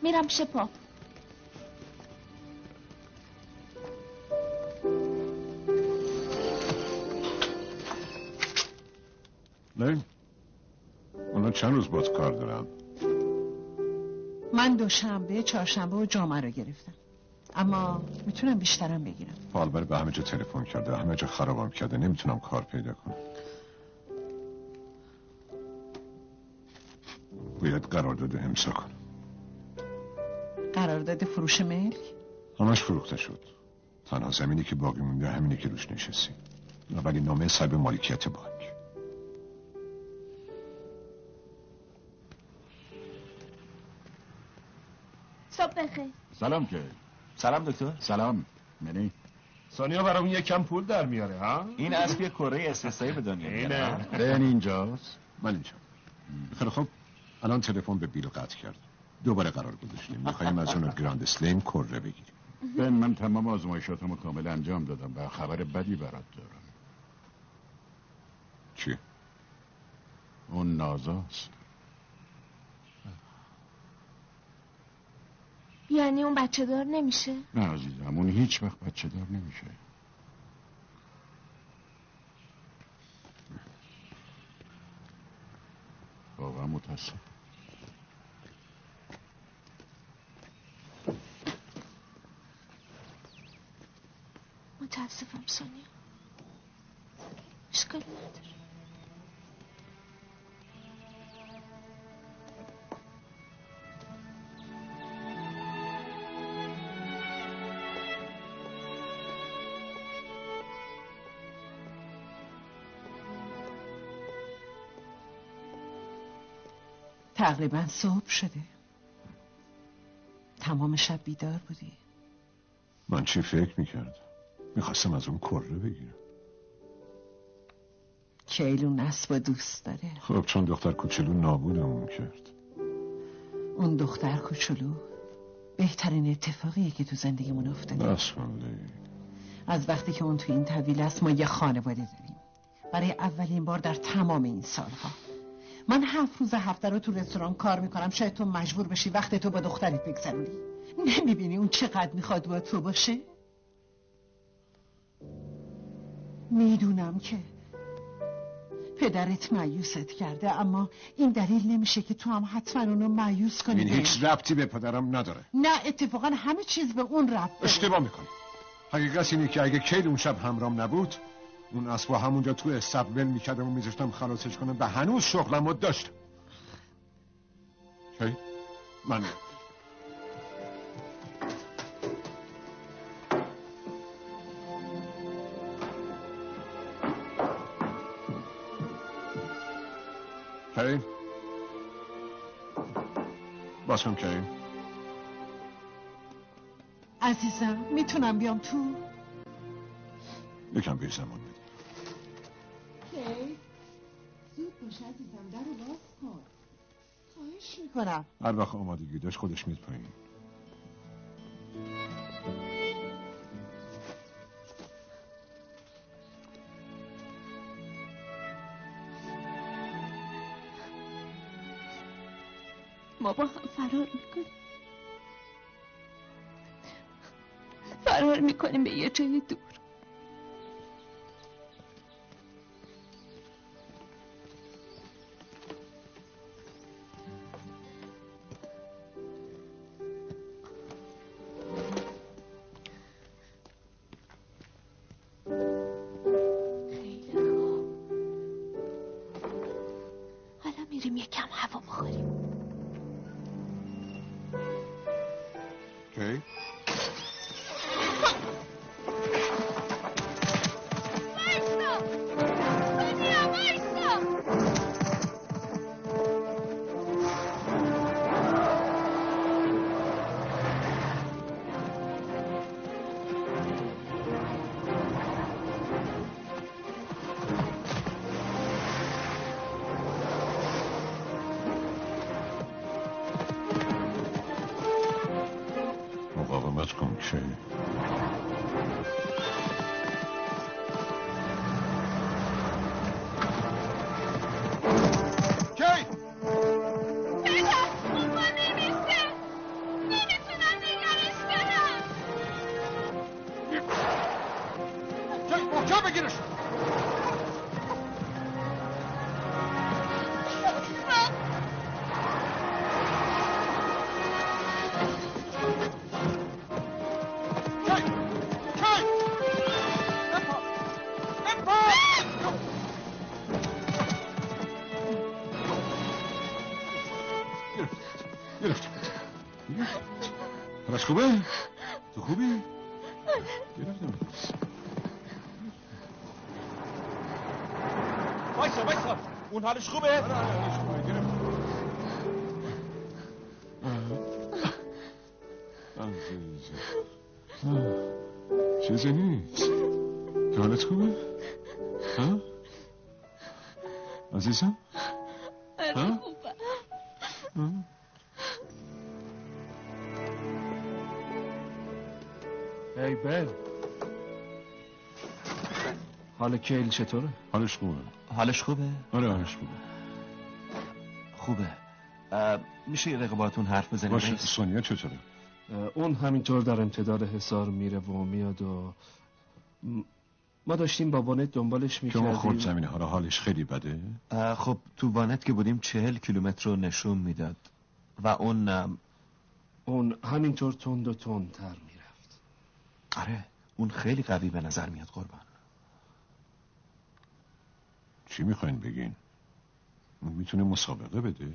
B: میرم شپا.
D: نه. اونا چند روز باید کار دارم
C: من دوشنبه چهارشنبه و جمعه رو گرفتم. اما می‌تونم بیشترم بگیرم.
D: پالبر به همه جا تلفن کرده همه جا خرابم کرده. نمی‌تونم کار پیدا کنم. باید قرارداد امضا کنم.
C: قرارداد فروش ملک؟
D: همش فروخته شد. تنها زمینی که باقی مونده همینی که روش نشستی ولی نامه صاحب مالکیت بانک.
B: صبح بخیر.
J: سلام که. سلام دکتر. سلام. منی؟
E: سانیا برام یک کم پول در میاره ها؟
J: این اسب یه کره استثنایی به دنیا ها؟
E: بن اینجاست.
D: من اینجا. خیلی خب الان تلفن به بیل قطع کرد. دوباره قرار گذاشتیم می‌خوایم از اون گراند اسلیم کره بگیریم.
K: بن من تمام آزمایشاتمو کامل انجام دادم و خبر بدی برات دارم.
D: چی؟
K: اون نازاست.
B: یعنی اون بچه دار نمیشه؟
K: نه عزیزم اون هیچ وقت بچه دار نمیشه. واقعا متاسف
B: متاسفم سونیا. اشکالی نداره.
C: تقریبا صبح شده. تمام شب بیدار بودی.
D: من چی فکر می‌کردم؟ می‌خواستم از اون کره بگیرم.
C: کیلون اسب دوست داره.
D: خب چون دختر کوچولو نابودمون کرد.
C: اون دختر کوچولو بهترین اتفاقیه که تو زندگیمون افتاده.
D: لیلی.
C: از وقتی که اون تو این طویل است ما یه خانواده داریم. برای اولین بار در تمام این سالها. من هفت روز هفته رو تو رستوران کار می‌کنم. شاید تو مجبور بشی وقت تو با دخترت بگذرونی. نمی‌بینی اون چقدر می‌خواد با تو باشه؟ می‌دونم که پدرت معیوست کرده اما این دلیل نمیشه که تو هم حتما اونو معیوس کنی
D: این هیچ ربطی به پدرم نداره
C: نه اتفاقا همه چیز به اون ربط داره.
D: اشتباه می‌کنی حقیقت اینه که اگه کیل اون شب همرام نبود اون اسبا همونجا تو استقبل می‌کردم و میذاشتم خلاصش کنم و هنوز شغلم رو داشتم کی؟ من کی؟ باز هم کی؟
C: عزیزم می‌تونم بیام تو؟
D: یکم بیر زمان بده.
C: زود باش عزیزم در رو باز کن. خواهش می‌کنم.
D: هر وقت آمادگی داشت خودش میاد پایین.
B: ما با هم فرار می‌کنیم فرار می‌کنیم به یه جای دور.
I: حالش خوبه؟
D: چیزی نیست تو حالت خوبه؟ ها؟ عزیزم؟
B: خوبه
E: ای بل حال کیل چطوره؟
D: حالش خوبه
G: حالش خوبه؟
D: آره حالش خوبه.
G: خوبه. میشه یه دقیقه باتون حرف بزنیم؟
D: باشه سونیا چطوره؟
E: اون همینطور در امتداد حسار میره و میاد و ما داشتیم با وانت دنبالش می‌کردیم
D: که خورد زمینه ها حالش خیلی بده؟
G: خب تو وانت که بودیم چهل کیلومتر رو نشون می‌داد و اون
E: اون همینطور تند و تندتر
G: آره اون خیلی قوی به نظر میاد قربان.
D: چی می‌خواین بگین؟ اون می‌تونه مسابقه بده؟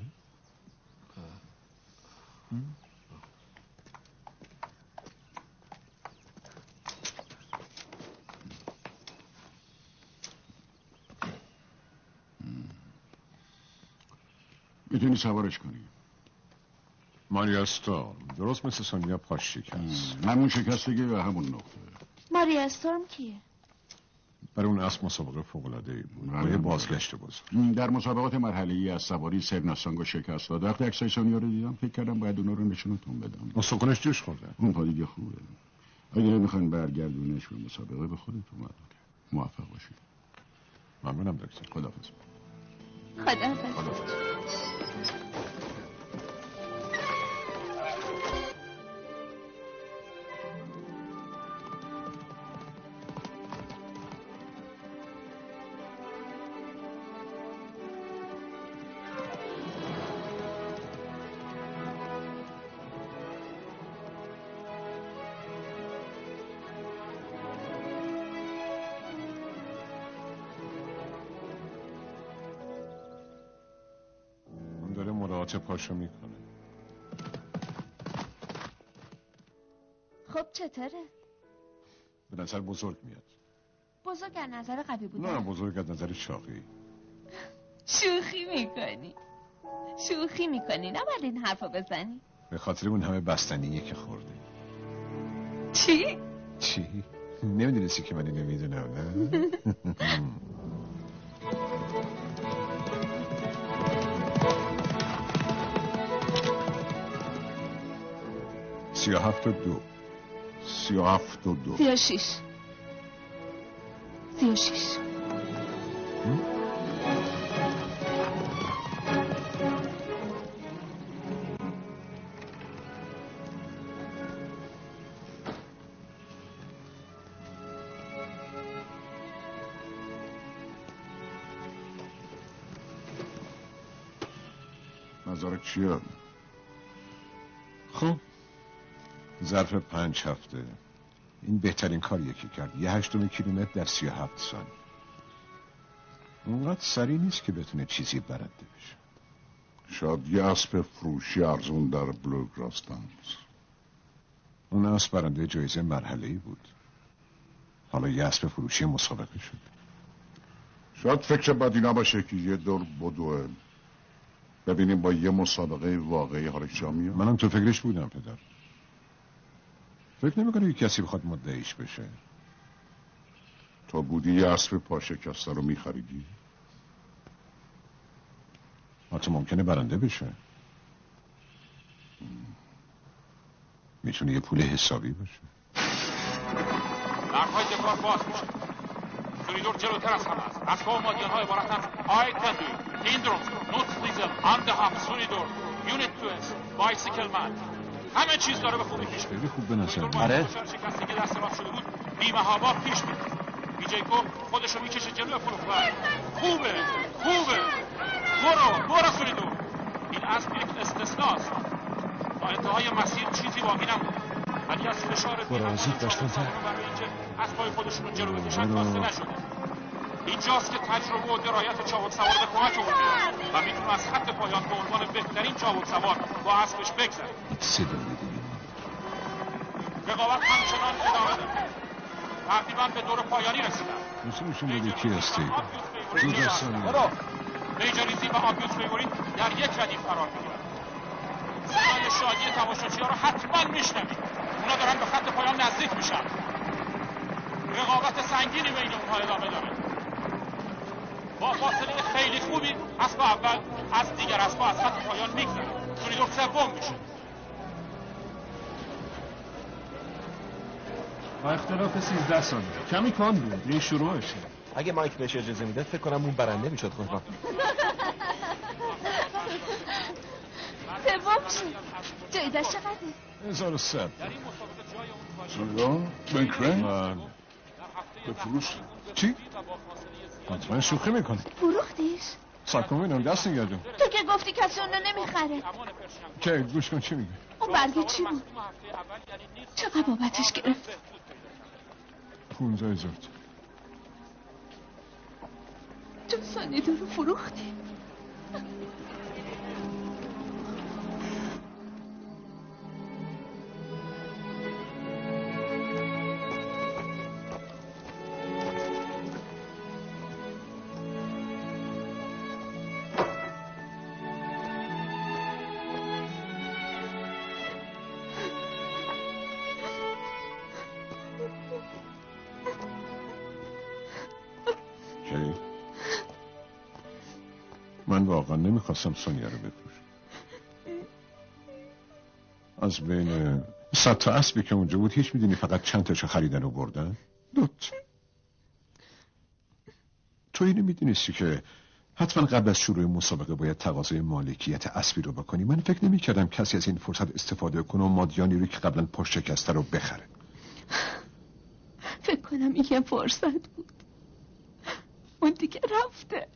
K: می‌تونی سوارش کنی
D: ماریا درست مثل سونیا پاش شکست
K: همون شکستگی و همون نقطه
B: ماریا استورم کیه؟
D: برای اون اسب مسابقه فوق العاده ای بود. با یه بازگشت
K: بزرگ در مسابقات مرحله ای از سواری سرناسانگو شکست داد. وقتی عکسای سونیا رو دیدم فکر کردم باید اونا رو نشونتون بدم.
D: مسابقهش جوش خورده.
K: اون پا دیگه خوبه. اگه می‌خواین برگردونش به مسابقه به خودتون معلومه موفق باشید.
D: ممنونم دکتر.
K: خدافظ
B: خدافظ
D: خدافظ چه پاشو می‌کنه
B: خب چطوره؟
D: به نظر بزرگ میاد
B: بزرگ از نظر قوی بوده
D: نه بزرگ از نظر چاقی
B: شوخی می‌کنی شوخی می‌کنی نباید این حرفا بزنی
D: به خاطر اون همه بستنیه که خورده
B: چی؟
D: چی؟ نمی‌دونستی که من اینو می‌دونم نه؟ سی و هفت و دو. سی و هفت و دو.
B: سی و شیش سی و شیش
K: چیه؟
D: ظرف پنج هفته. این بهترین کاریه که کرد. یه هشتم کیلومتر در سی هفت سال. اونقدر سریع نیست که بتونه چیزی برنده بشه.
K: شاید یه اسب فروشی ارزون در بلوگ راستنز
D: اون اسب برنده جایزه مرحله ای بود. حالا یه اسب فروشی مسابقه شده
K: شاید فکر بدی نباشه که یه دور بدوه. ببینیم با یه مسابقه واقعی میاد.
D: منم تو فکرش بودم پدر. فکر نمی‌کنه کسی بخواد مدعیش بشه؟
K: تو بودی یه اسب پا شکسته رو میخریدی؟
D: حتی ممکنه برنده بشه. می‌تونه یه پول حسابی باشه
I: دردهای دفاع باز میشه. سوریدور جلوتر از همه است. اسبا و مادیان های عبارت از آی تندو هیندروز نوت سلیزل اندهم سوریدور یونیت توس بایسیکل من همه چیز داره به خوبی پیش
D: خیلی خوب به نظر میاد.
G: آره.
I: شکستی که دست راست شده بود بیمه هوا پیش میره بیجیکو خودشو می‌کشه جلو فروختن خوبه. خوبه. برو. برو سوریدور این اسب یک استثناست تا انتهای مسیر چیزی باقی نمونده ولی از فشار
G: برو، زود باش، تندتر.
I: برای اینکه اسبای خودشون رو جلو بکشن کاسته نشده. اینجاست که تجربه و درایت چابک سوار به کمک او میاد و می‌تونه از خط پایان به عنوان بهترین چابک سوار با اسبش بگذره
D: صدا
I: رقابت همچنان ادامه داره تقریبا به دور پایانی رسیدن
D: نشونشون بده کی هستی؟ دو
I: فیوریت
D: دستان
I: برو. میجریزی و آبیوس فیوریت در یک ردیف قرار می‌گیرن صدای شادی تماشاچی ها رو حتما میشنوید. اونا دارن به خط پایان نزدیک میشن. رقابت سنگینی بین اونها ادامه داره. با فاصله خیلی خوبی اسب اول از دیگر اسبا از خط پایان میگذره سوریدور سوم میشه.
E: با اختلاف 13 ثانیه کمی کان بود. این شروعشه.
G: اگه مایک بهش اجازه میده فکر کنم اون برنده می‌شد قربان
B: سوم شد جایزش چقدره؟
D: هزار و سب
K: چرا؟ بنکرین؟
D: من
K: بفروش
D: چی؟ حتما شوخی می‌کنه
B: فروختیش؟
D: ببینم دست نگردم
B: تو که گفتی کسی اونو نمی‌خره.
D: که گوش کن چی میگه
B: اون برگه چی بود؟ چقدر بابتش گرفت؟
D: پونزه هزار
B: تو سانیدو رو فروختی؟
D: واقعا نمی‌خواستم سونیا رو بفروشم. از بین صد تا اسبی که اونجا بود هیچ می‌دونی فقط چند تاشو خریدن و بردن؟ دوت تو اینو می‌دونستی که حتما قبل از شروع مسابقه باید تقاضای مالکیت اسبی رو بکنی. من فکر نمی‌کردم کسی از این فرصت استفاده کنه و مادیانی رو که قبلا پشت شکسته رو بخره.
B: فکر کنم این یه فرصت بود. اون دیگه رفته.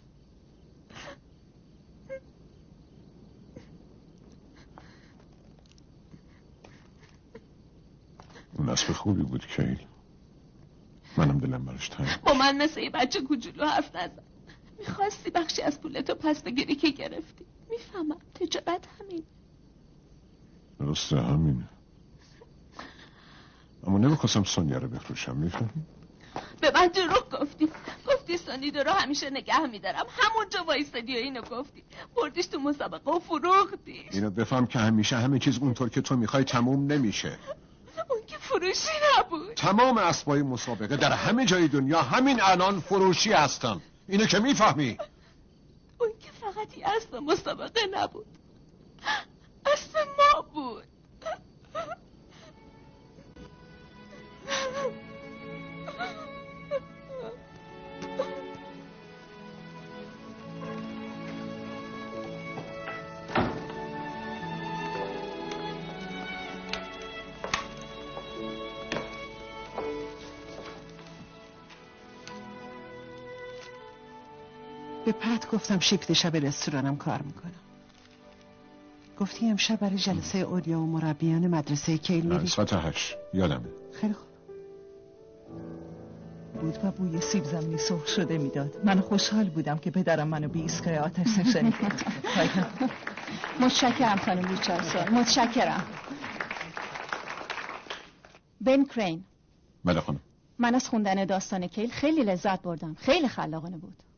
D: اسب خوبی بود کیل منم دلم براش تنگ
B: با من مثل یه بچه کوچولو حرف نزن. می‌خواستی بخشی از پولتو پس بگیری که گرفتی. می‌فهمم تجارت همین
D: درسته همینه. اما نمی‌خواستم سونیا رو بفروشم می‌فهمی؟
B: به من دروغ گفتی. گفتی سانیدو رو همیشه نگه میدارم. همونجا وایستادی و اینو گفتی. بردیش تو مسابقه و فروختی.
D: اینو بفهم که همیشه همه چیز اونطور که تو می‌خوای تموم نمیشه.
B: اون که فروشی نبود.
D: تمام اسبای مسابقه در همه جای دنیا همین الان فروشی هستن. اینو که می‌فهمی؟
B: اون که فقط یه اسب مسابقه نبود. اسب ما بود.
C: پت گفتم شیفت شب رستورانم کار می‌کنم. گفتی امشب برای جلسه اولیا و مربیان مدرسه کیل میری؟
D: ساعت هشت. یادمه.
C: خیلی خوب.
A: بود و بوی سیب زمینی سرخ شده می‌داد. من خوشحال بودم که پدرم منو به ایستگاه آتش نشانی کرد
L: متشکرم خانم ریچاردسون. متشکرم. بن کرین.
D: بله خانم.
L: من از خوندن داستان کیل خیلی لذت بردم. خیلی خلاقانه بود.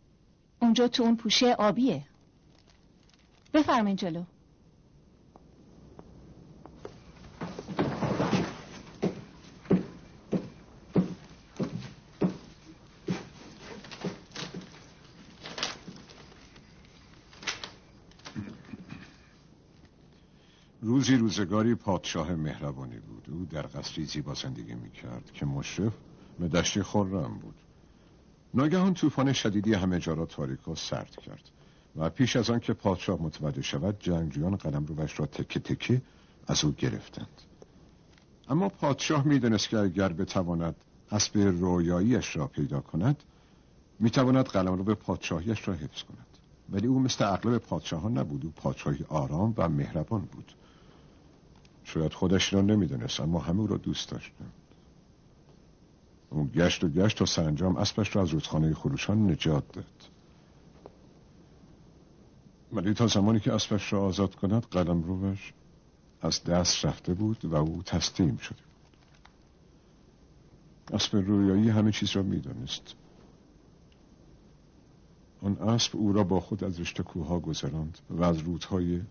L: اونجا تو اون پوشه آبیه. بفرمایین جلو.
D: روزی روزگاری پادشاه مهربانی بود. او در قصری زیبا زندگی می‌کرد که مشرف به دشت خرم بود. ناگهان طوفان شدیدی همه جا را تاریک و سرد کرد و پیش از آن که پادشاه متوجه شود جنگجویان قلم روش را تکه تکه از او گرفتند. اما پادشاه می‌دانست که اگر بتواند اسب رویاییش را پیدا کند می‌تواند قلم رو به پادشاهیش را حفظ کند. ولی او مثل اغلب پادشاهان نبود او پادشاهی آرام و مهربان بود. شاید خودش را نمی‌دانست اما همه او را دوست داشتند. اون گشت و گشت تا سرانجام اسبش را از رودخانه خروشان نجات داد. ولی تا زمانی که اسبش را آزاد کند قلم روش از دست رفته بود و او تسلیم شده بود. اسب رویایی همه چیز را می‌دانست. آن اسب او را با خود از رشته کوها گذراند و از رودهای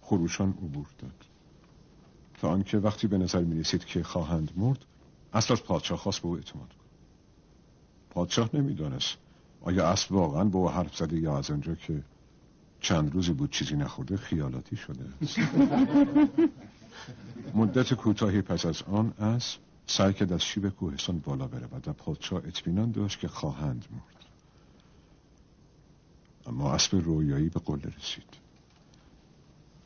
D: خروشان عبور داد. تا آنکه وقتی به نظر می رسید که خواهند مرد اسب از پادشاه خواست به او اعتماد کن. پادشاه نمی‌دانست آیا اسب واقعا با او حرف زده یا از آنجا که چند روزی بود چیزی نخورده خیالاتی شده. مدت کوتاهی پس از آن اسب سعی کرد از شیب کوهستان بالا برود و پادشاه اطمینان داشت که خواهند مرد. اما اسب رویایی به قله رسید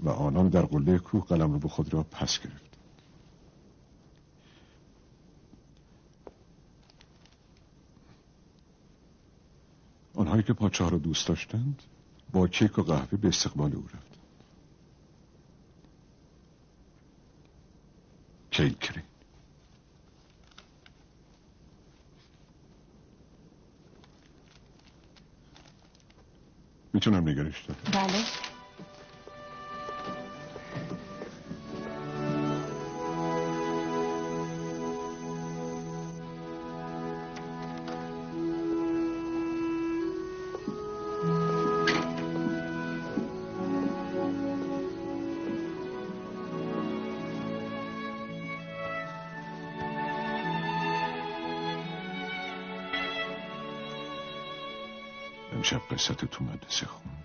D: و آنان در قله کوه قلم رو به خود را پس گرفت. آنهایی که پادشاه را دوست داشتند با کیک و قهوه به استقبال او رفتند کیکری می‌تونم نگرش دارم.
L: بله.
D: قصت تو مدرسه خوندم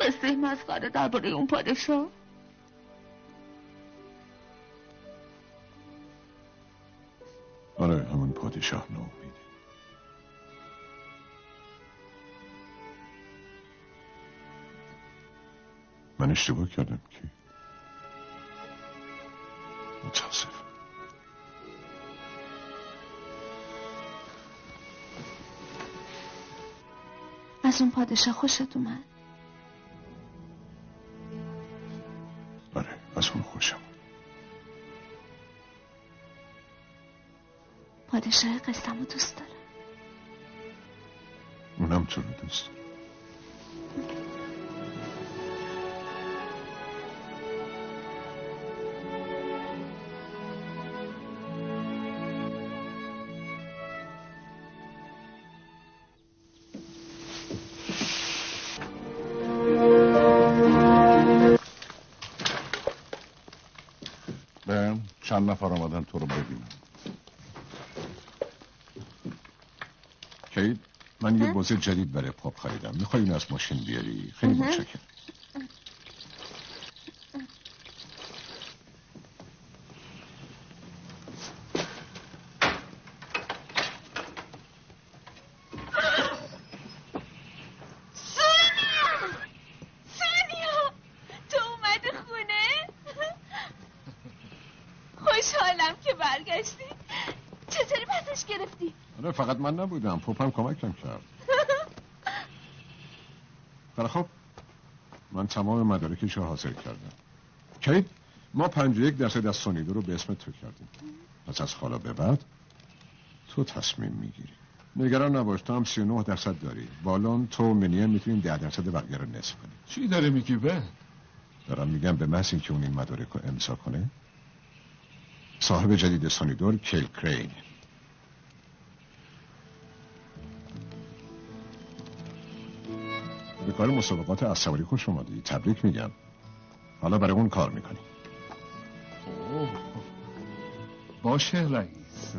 B: قصه مسخره درباره اون پادشاه.
D: آره همون پادشاه ناامیده من اشتباه کردم که؟ متاسف
B: از اون پادشاه خوشت اومد.
D: آره از اون خوشم.
B: پادشاه قصم دوست دارم.
D: اونم تو رو دوست دارم.
K: نفر آمدن تو رو ببینم.
D: کید من یه بازه جدید برای پاپ خریدم. می‌خوای اینو از ماشین بیاری؟ خیلی. متشکرم
B: سونیا سونیا تو اومدی خونه خوشحالم که برگشتی چطوری پسش گرفتی
D: آره فقط من نبودم. پاپم کمکم کرد. خیلی خب من تمام مدارکش رو حاضر کردم. کید ما پنج یک درصد از سونیدو رو به اسم تو کردیم. پس از حالا به بعد تو تصمیم می‌گیری. نگران نباش تو هم 39 درصد داری. بالون تو و منیم می‌تونیم 10 درصد بقیه رو نصف کنیم.
E: چی داره میگی به؟
D: دارم میگم به محض اینکه اون این مدارک رو امضا کنه صاحب جدید سونیدور کیل کرین. کار مسابقات اسبسواری خوش اومدی. تبریک میگم. حالا برای اون کار می‌کنی.
E: باشه رئیس.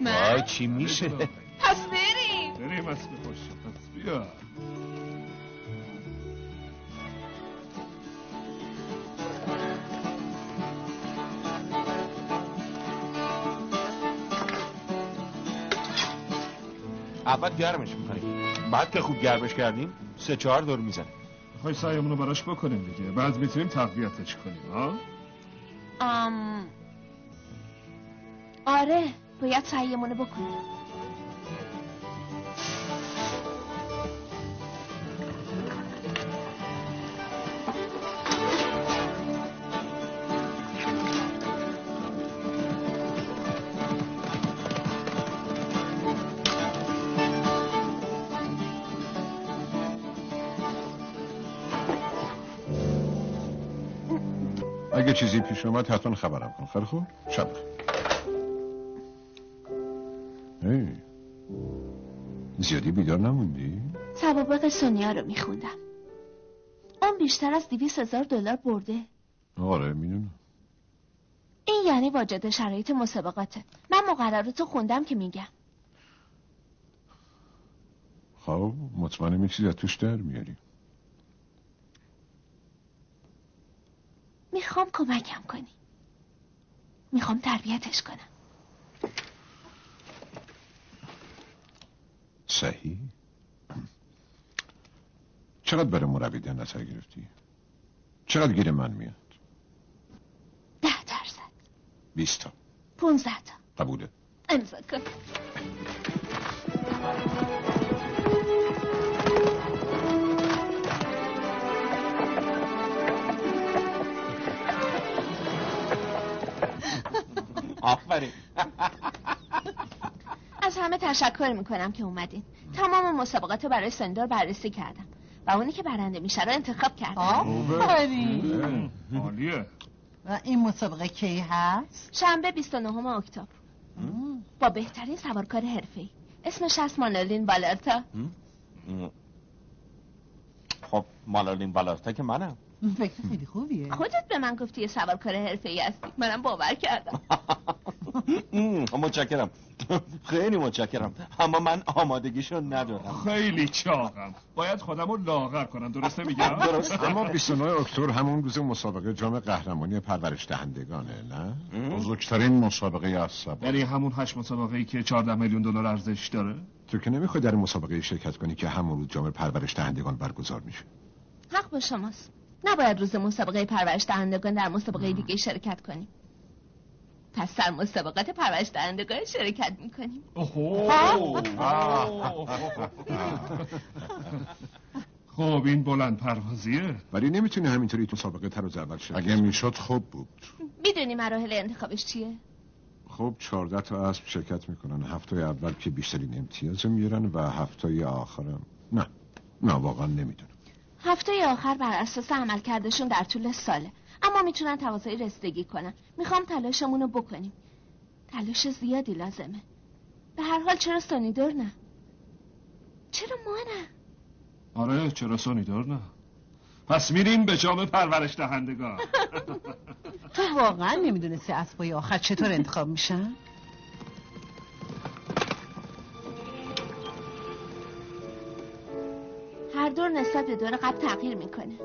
B: من؟
G: چی میشه؟
B: پس بریم.
E: بریم از خوش پس بیا.
G: اول گرمش می‌کنیم بعد که خوب گرمش کردیم سه چهار دور می‌زنیم
E: می‌خوای سعیمونو براش بکنیم دیگه. بعد می‌تونیم تقویتش کنیم ها؟
B: آم... آره باید سعیمونو بکنیم
D: چیزی پیش اومد حتما خبرم کن. خیلی خوب؟ شب بخیر. زیادی بیدار نموندی؟
B: سوابق سونیا رو میخوندم. اون بیشتر از دیویس هزار دلار برده.
D: آره می‌دونم.
B: این یعنی واجد شرایط مسابقاته من مقرراتو خوندم که میگم.
D: خب مطمئنم چیزی از توش در میاری.
B: می‌خوام کمکم کنی. می‌خوام تربیتش کنم.
D: صحیح. چقدر برای مربی در نظر گرفتی؟ چقدر گیر من میاد؟
B: ده درصد.
D: بیست تا.
B: پونزده تا.
D: قبوله.
B: امضا کن.
G: آفرین.
B: از همه تشکر می‌کنم که اومدین. تمام مسابقات رو برای سندار بررسی کردم. و اونی که برنده میشه رو انتخاب کردم.
C: آفرین.
E: عالیه.
C: و این مسابقه کی هست؟
B: شنبه 29 اکتبر. با بهترین سوارکار حرفه‌ای. اسمش هست مانولین بالرتا
G: خب مالالین بالارتا که منم.
C: فکر خیلی خوبیه.
B: خودت به من گفتی یه سوارکار حرفه‌ای هستی. منم باور کردم.
G: ام، متشکرم. خیلی متشکرم. اما من آمادگیشو ندارم.
E: خیلی چاقم. باید خودم رو لاغر کنم. درسته میگم؟
G: درست
D: اما 29 اکتبر همون روز مسابقه جام قهرمانی پرورش دهندگانه نه؟
K: بزرگترین مسابقه از سبا
E: یعنی همون هشت مسابقه ای که 14 میلیون دلار ارزش داره؟
D: تو که نمی‌خوای در مسابقه شرکت کنی که همون روز جام پرورش دهندگان برگزار میشه.
B: حق به شماست. نباید روز مسابقه پرورش دهندگان در مسابقه دیگه شرکت کنیم. پس در مسابقات پرورش دهندگان شرکت می‌کنیم.
E: خب این بلند پروازیه.
D: ولی نمی‌تونی همینطوری تو مسابقه تر و اول شرکت
K: اگه می‌شد خوب بود.
B: می‌دونی مراحل انتخابش چیه؟
D: خب 14 تا اسب شرکت می‌کنن. هفته اول که بیشترین امتیاز می‌گیرن و هفته آخرم. نه نه واقعا نمی‌دونم.
B: هفته آخر بر اساس عملکردشون در طول ساله اما می‌تونن تواسایی رسیدگی کنن. می‌خوام تلاشمون رو بکنیم. تلاش زیادی لازمه. به هر حال چرا سونیدور نه؟ چرا ما نه؟
E: آره چرا سونیدار نه؟ پس میریم به جام پرورش دهندگان.
C: تو واقعا نمی‌دونستی اسبای آخر چطور انتخاب میشن؟
B: دور نسبت به دور قبل تغییر می‌کنه.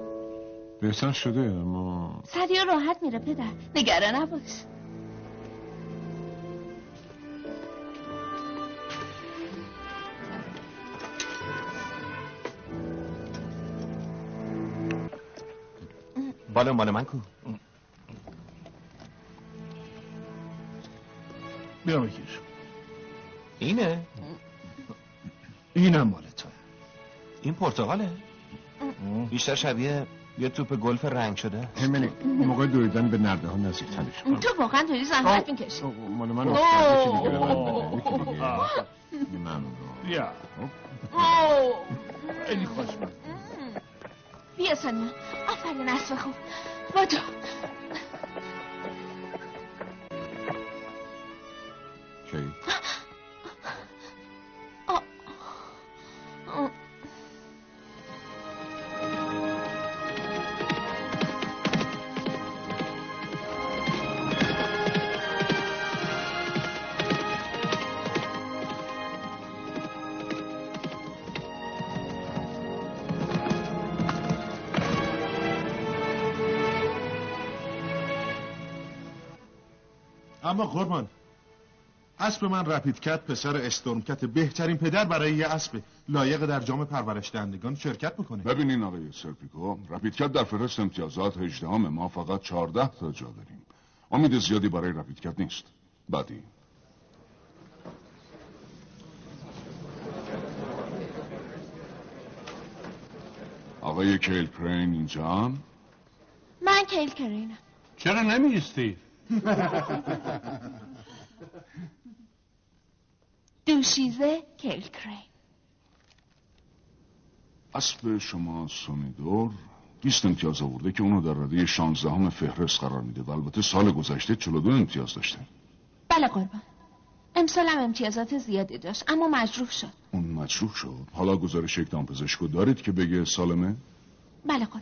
D: بهتر شده اما
B: سریع و راحت میره پدر. نگران نباش.
G: بالا مال من کو؟
E: بیا بگیر
G: اینه؟
E: اینم مال
G: این پرتغاله. بیشتر شبیه یه توپ گلف رنگ شده.
D: همینه موقع دویدن به نرده ها نزدیک تنش
B: تو واقعا داری زحمت می‌کشی.
D: مال من ممنون.
E: بیا. خیلی خوش
B: بیا سانیا آفرین اسب خوب. بادو
D: کی؟
K: اما قربان
N: اسب من رپیدکت پسر استورمکت بهترین پدر برای یه اسب لایق در جام پرورش دهندگان شرکت می‌کنه
O: ببینین آقای سرپیکو رپیدکت در فهرست امتیازات هجدهم ما فقط چهارده تا جا داریم. امید زیادی برای رپیدکت نیست. بعدی. آقای کیل کرین اینجا؟
B: من کیل کرینم.
H: چرا نمیستی؟
B: دوشیزه کیل کرین
O: اسب شما سونیدور 20 امتیاز آورده که اونو در رده 16 همه فهرست قرار میده و البته سال گذشته 42 امتیاز داشته.
B: بله قربان. امسالم امتیازات زیادی داشت اما مجروح شد.
O: اون مجروح شد. حالا گزارش یک دامپزشکو دارید که بگه سالمه
B: بله قربان.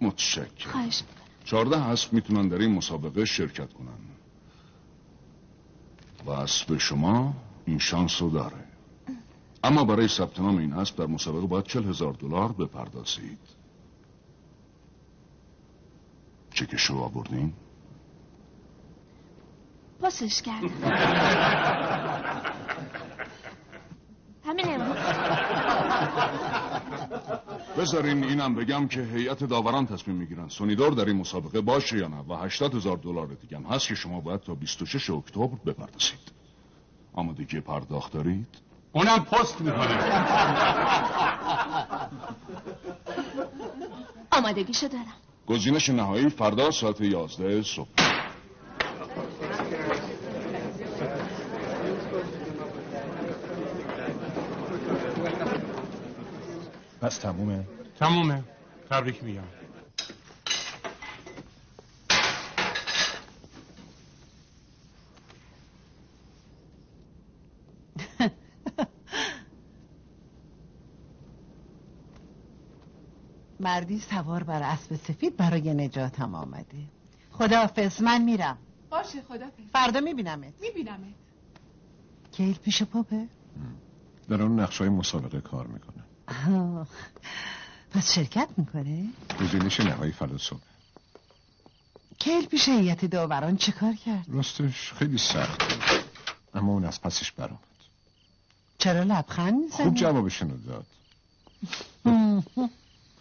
O: متشکرم.
B: خواهش
O: چهارده اسب می‌تونن در این مسابقه شرکت کنن. و اسب شما این شانس رو داره. اما برای ثبت نام این اسب در مسابقه باید چل هزار دلار بپردازید. چکشو آوردین؟
B: پاسش کردم همین امروز
O: بذارین اینم بگم که هیئت داوران تصمیم می‌گیرن سونیدور در این مسابقه باشه یا نه و هشتاد هزار دلار دیگه هم هست که شما باید تا 26 اکتبر بپردازید. آمادگی پرداخت دارید؟
H: اونم پست می‌کنه.
B: آمادگیشو دارم.
O: گزینش نهایی فردا ساعت 11 صبح.
P: پس تمومه.
H: تمومه. تبریک میگم.
C: مردی سوار بر اسب سفید برای نجاتم آمده. خداحافظ من میرم.
L: باشه خدا
C: فردا میبینمت.
L: میبینمت.
C: کیل پیش پاپه؟
D: در اون نقش های مسابقه کار می‌کنه.
C: آه. پس شرکت می‌کنه؟
D: گزینش نهایی فردا صبح
C: کیل پیش هیئت داوران چه کار کرد؟
D: راستش خیلی سخت. بود اما اون از پسش برآمد.
C: چرا لبخند می‌زنی؟
D: خوب جوابشونو داد.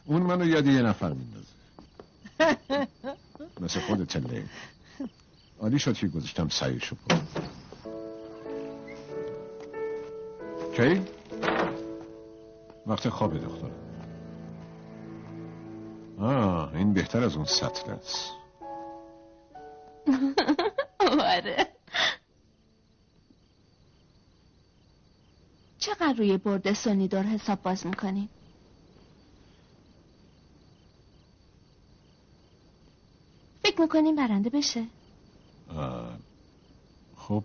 D: اون منو یاد یه نفر میندازه. مثل خود تله. عالی شد که گذاشتم سعیشو پر کی؟ وقت خواب دخترم آه این بهتر از اون سطل است.
B: آره. چقدر روی برد سونیدور حساب باز می‌کنیم فکر می‌کنیم برنده بشه؟
D: خب.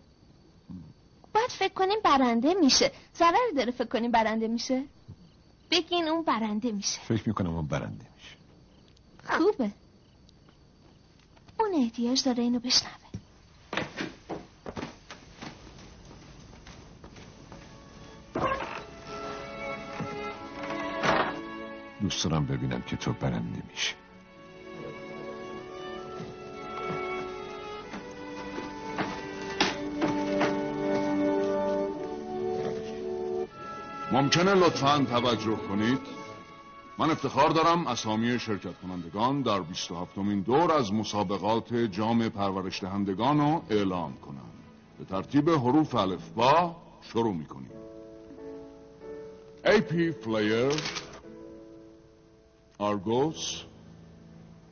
B: باید فکر کنیم برنده میشه. ضرری داره فکر کنیم برنده میشه. بگین اون برنده میشه.
D: فکر می‌کنم اون برنده میشه.
B: خوبه. اون احتیاج داره اینو بشنوه.
D: دوست دارم ببینم که تو برنده میشه
O: ممکنه لطفا توجه کنید. من افتخار دارم اسامی شرکت کنندگان در 27 مین دور از مسابقات جام پرورش دهندگان رو اعلام کنم به ترتیب حروف الفبا شروع می‌کنیم. AP فلایر آرگوس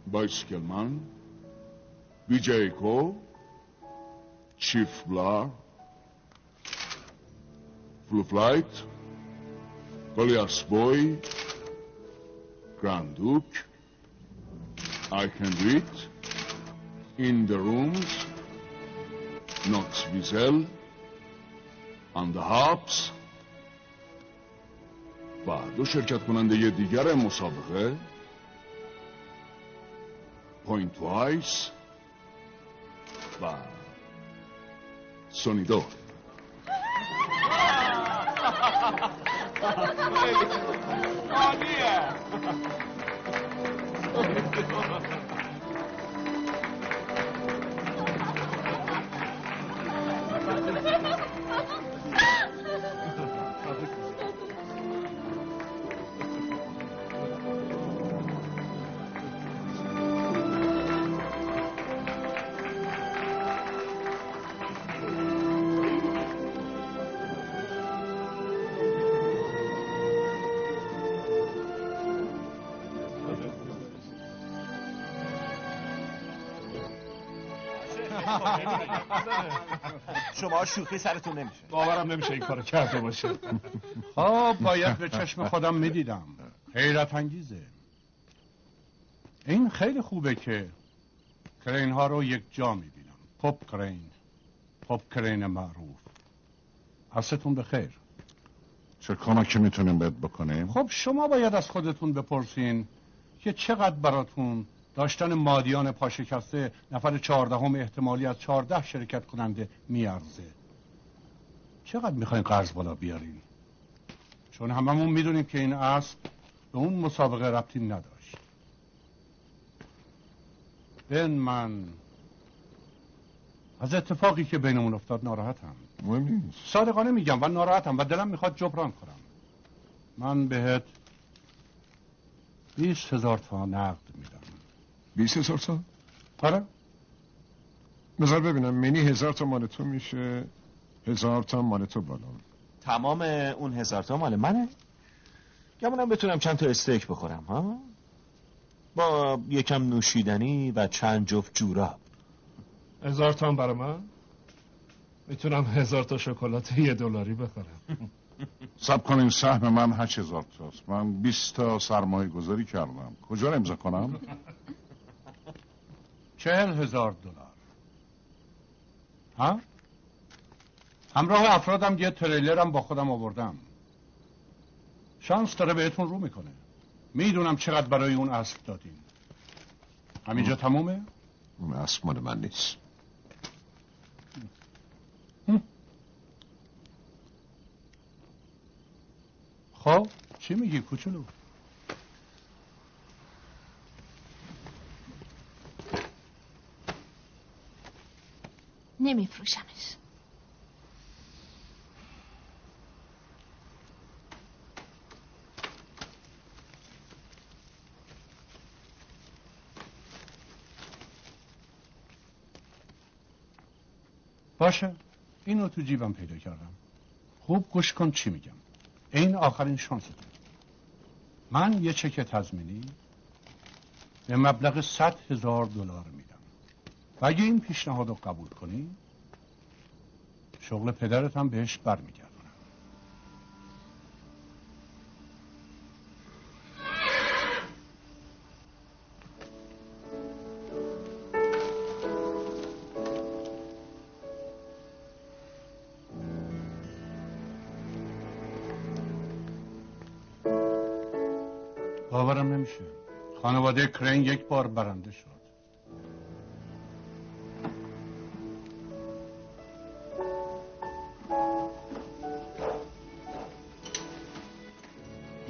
O: بایسکلمن بیجیکو چیف بلار فلوفلایت Goliath's Boy, Grand Duke, I Can Read, In the Rooms, Knox Wiesel, On the Harps و دو شرکت کننده دیگر مسابقه پوینت وایس و 哈
Q: 哈哈哈哈哈哈哈哈
G: شما شوخی سرتون نمیشه.
E: باورم نمیشه این کارو کرده باشه.
H: خب باید به چشم خودم می‌دیدم. حیرت انگیزه. این خیلی خوبه که کرین ها رو یک جا می‌بینم. پاپ کرین پاپ کرین معروف. عصتون بخیر
K: چه کمکی می‌تونیم بهت بکنیم؟
H: خب شما باید از خودتون بپرسین که چقدر براتون داشتن مادیان پاشکسته نفر چهاردهم احتمالی از چهارده شرکت کننده میارزه. چقدر می‌خواین قرض بالا بیارین؟ چون هممون می‌دونیم که این اسب به اون مسابقه ربطی نداشت. بن من. از اتفاقی که بینمون افتاد ناراحتم.
K: مهم نیست.
H: صادقانه میگم و ناراحتم و دلم می‌خواد جبران کنم. من بهت بیست هزار تا نقد
D: بیست هزار تا؟
H: آره.
D: بذار ببینم منی هزار تا مال تو میشه هزار تا مال تو بالا.
G: تمام اون هزار تا مال منه؟ گمونم بتونم چند تا استیک بخورم ها؟ با یکم نوشیدنی و چند جفت جوراب.
E: هزار تا برای من؟ می‌تونم هزار تا شکلات یه دلاری بخرم
K: سب کنین سهم من هشت هزار تاست من بیست تا سرمایه گذاری کردم. کجا رو امضا کنم؟
H: چهل هزار دلار ها؟ همراه افرادم یه تریلرم با خودم آوردم شانس داره بهتون رو می‌کنه می‌دونم چقدر برای اون اسب دادین همینجا تمومه؟
D: اون اسب مال من نیست
H: خب چی میگی کوچولو؟
B: نمیفروشمش.
H: باشه. اینو تو جیبم پیدا کردم. خوب گوش کن چی میگم. این آخرین شانسته. من یه چک تضمینی به مبلغ صد هزار دلار میدم. و اگه این پیشنهاد رو قبول کنی شغل پدرت هم بهش برمیگردونم. باورم نمیشه. خانواده کرین یک بار برنده شد.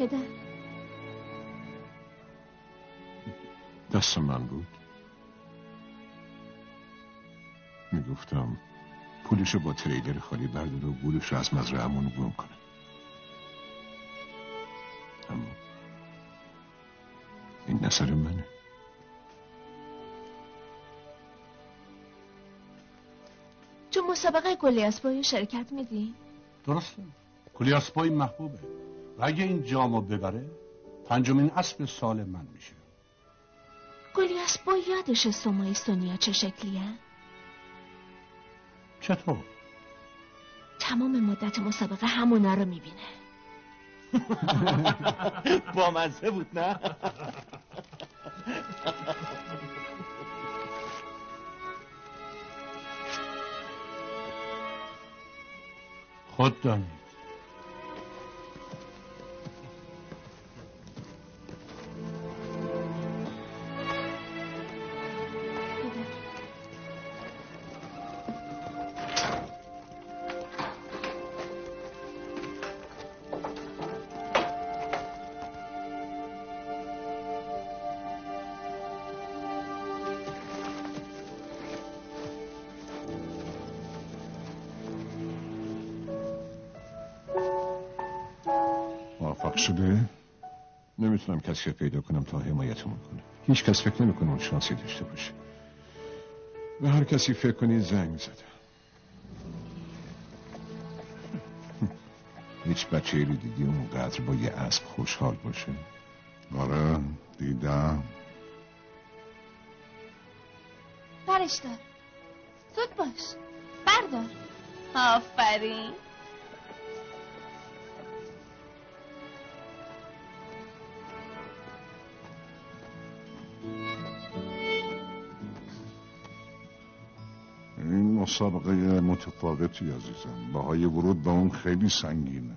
B: پدر.
D: دست من بود. می‌گفتم پولشو با تریلر خالی بردار و گولش رو از مزرعهمون گم کنه. اما این نظر منه.
B: تو مسابقه گلیاسبای شرکت میدی؟
H: درسته. کلیاسپای محبوبه. و اگه این جامو ببره پنجمین اسب سال من میشه
B: گلیاسبا یادش سومای سونیا چه شکلیه؟
H: چطور؟
B: تمام مدت مسابقه همونا رو می‌بینه
G: با مزه بود نه
H: خود دانید
D: کسی رو پیدا کنم تا حمایتمون کنه. هیچ کس فکر نمی‌کنه اون شانسی داشته باشه. و هر کسی فکر کنی زنگ زده. هیچ بچه رو دیدی اونقدر با یه اسب خوشحال باشه؟
K: آره دیدم.
B: برش دار زود باش. بردار. آفرین.
K: مسابقه متفاوتی عزیزم. بهای ورود به اون خیلی سنگینه.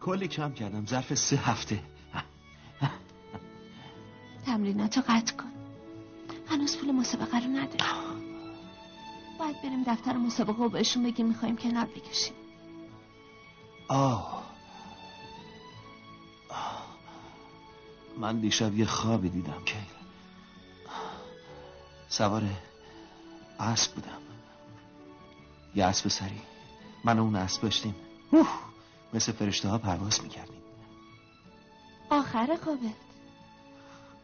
G: کلی کم کردم. ظرف سه هفته.
B: تمریناتو قطع کن. هنوز پول مسابقه رو نداریم. باید بریم دفتر مسابقه و بهشون بگیم می‌خوایم کنار بکشیم.
G: آه. من دیشب یه خوابی دیدم که سوار اسب بودم. یه اسب سری. من و اون اسب داشتیم. اوه. مثل فرشته ها پرواز می‌کردیم.
B: آخر خوابه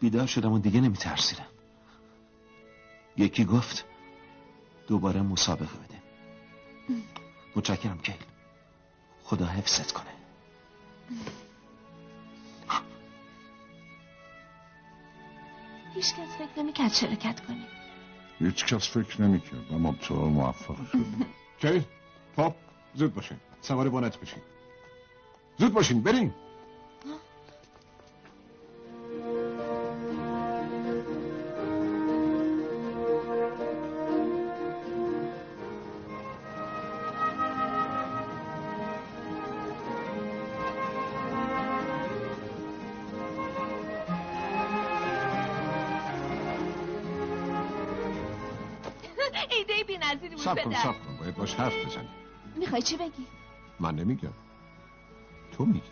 G: بیدار شدم و دیگه نمیترسیدم. یکی گفت دوباره مسابقه بده. متشکرم کیل. خدا حفظت کنه.
B: هیچ کس فکر نمی‌کرد شرکت کنیم
K: هیچ کس فکر نمی‌کرد اما تو موفق شدی.
D: کیل پاپ زود باشین. سوار بانت بشین. زود باشین برین سب کن سب کن باید باش حرف بزنی.
B: می‌خوای چی بگی؟
D: من نمیگم. تو میگی.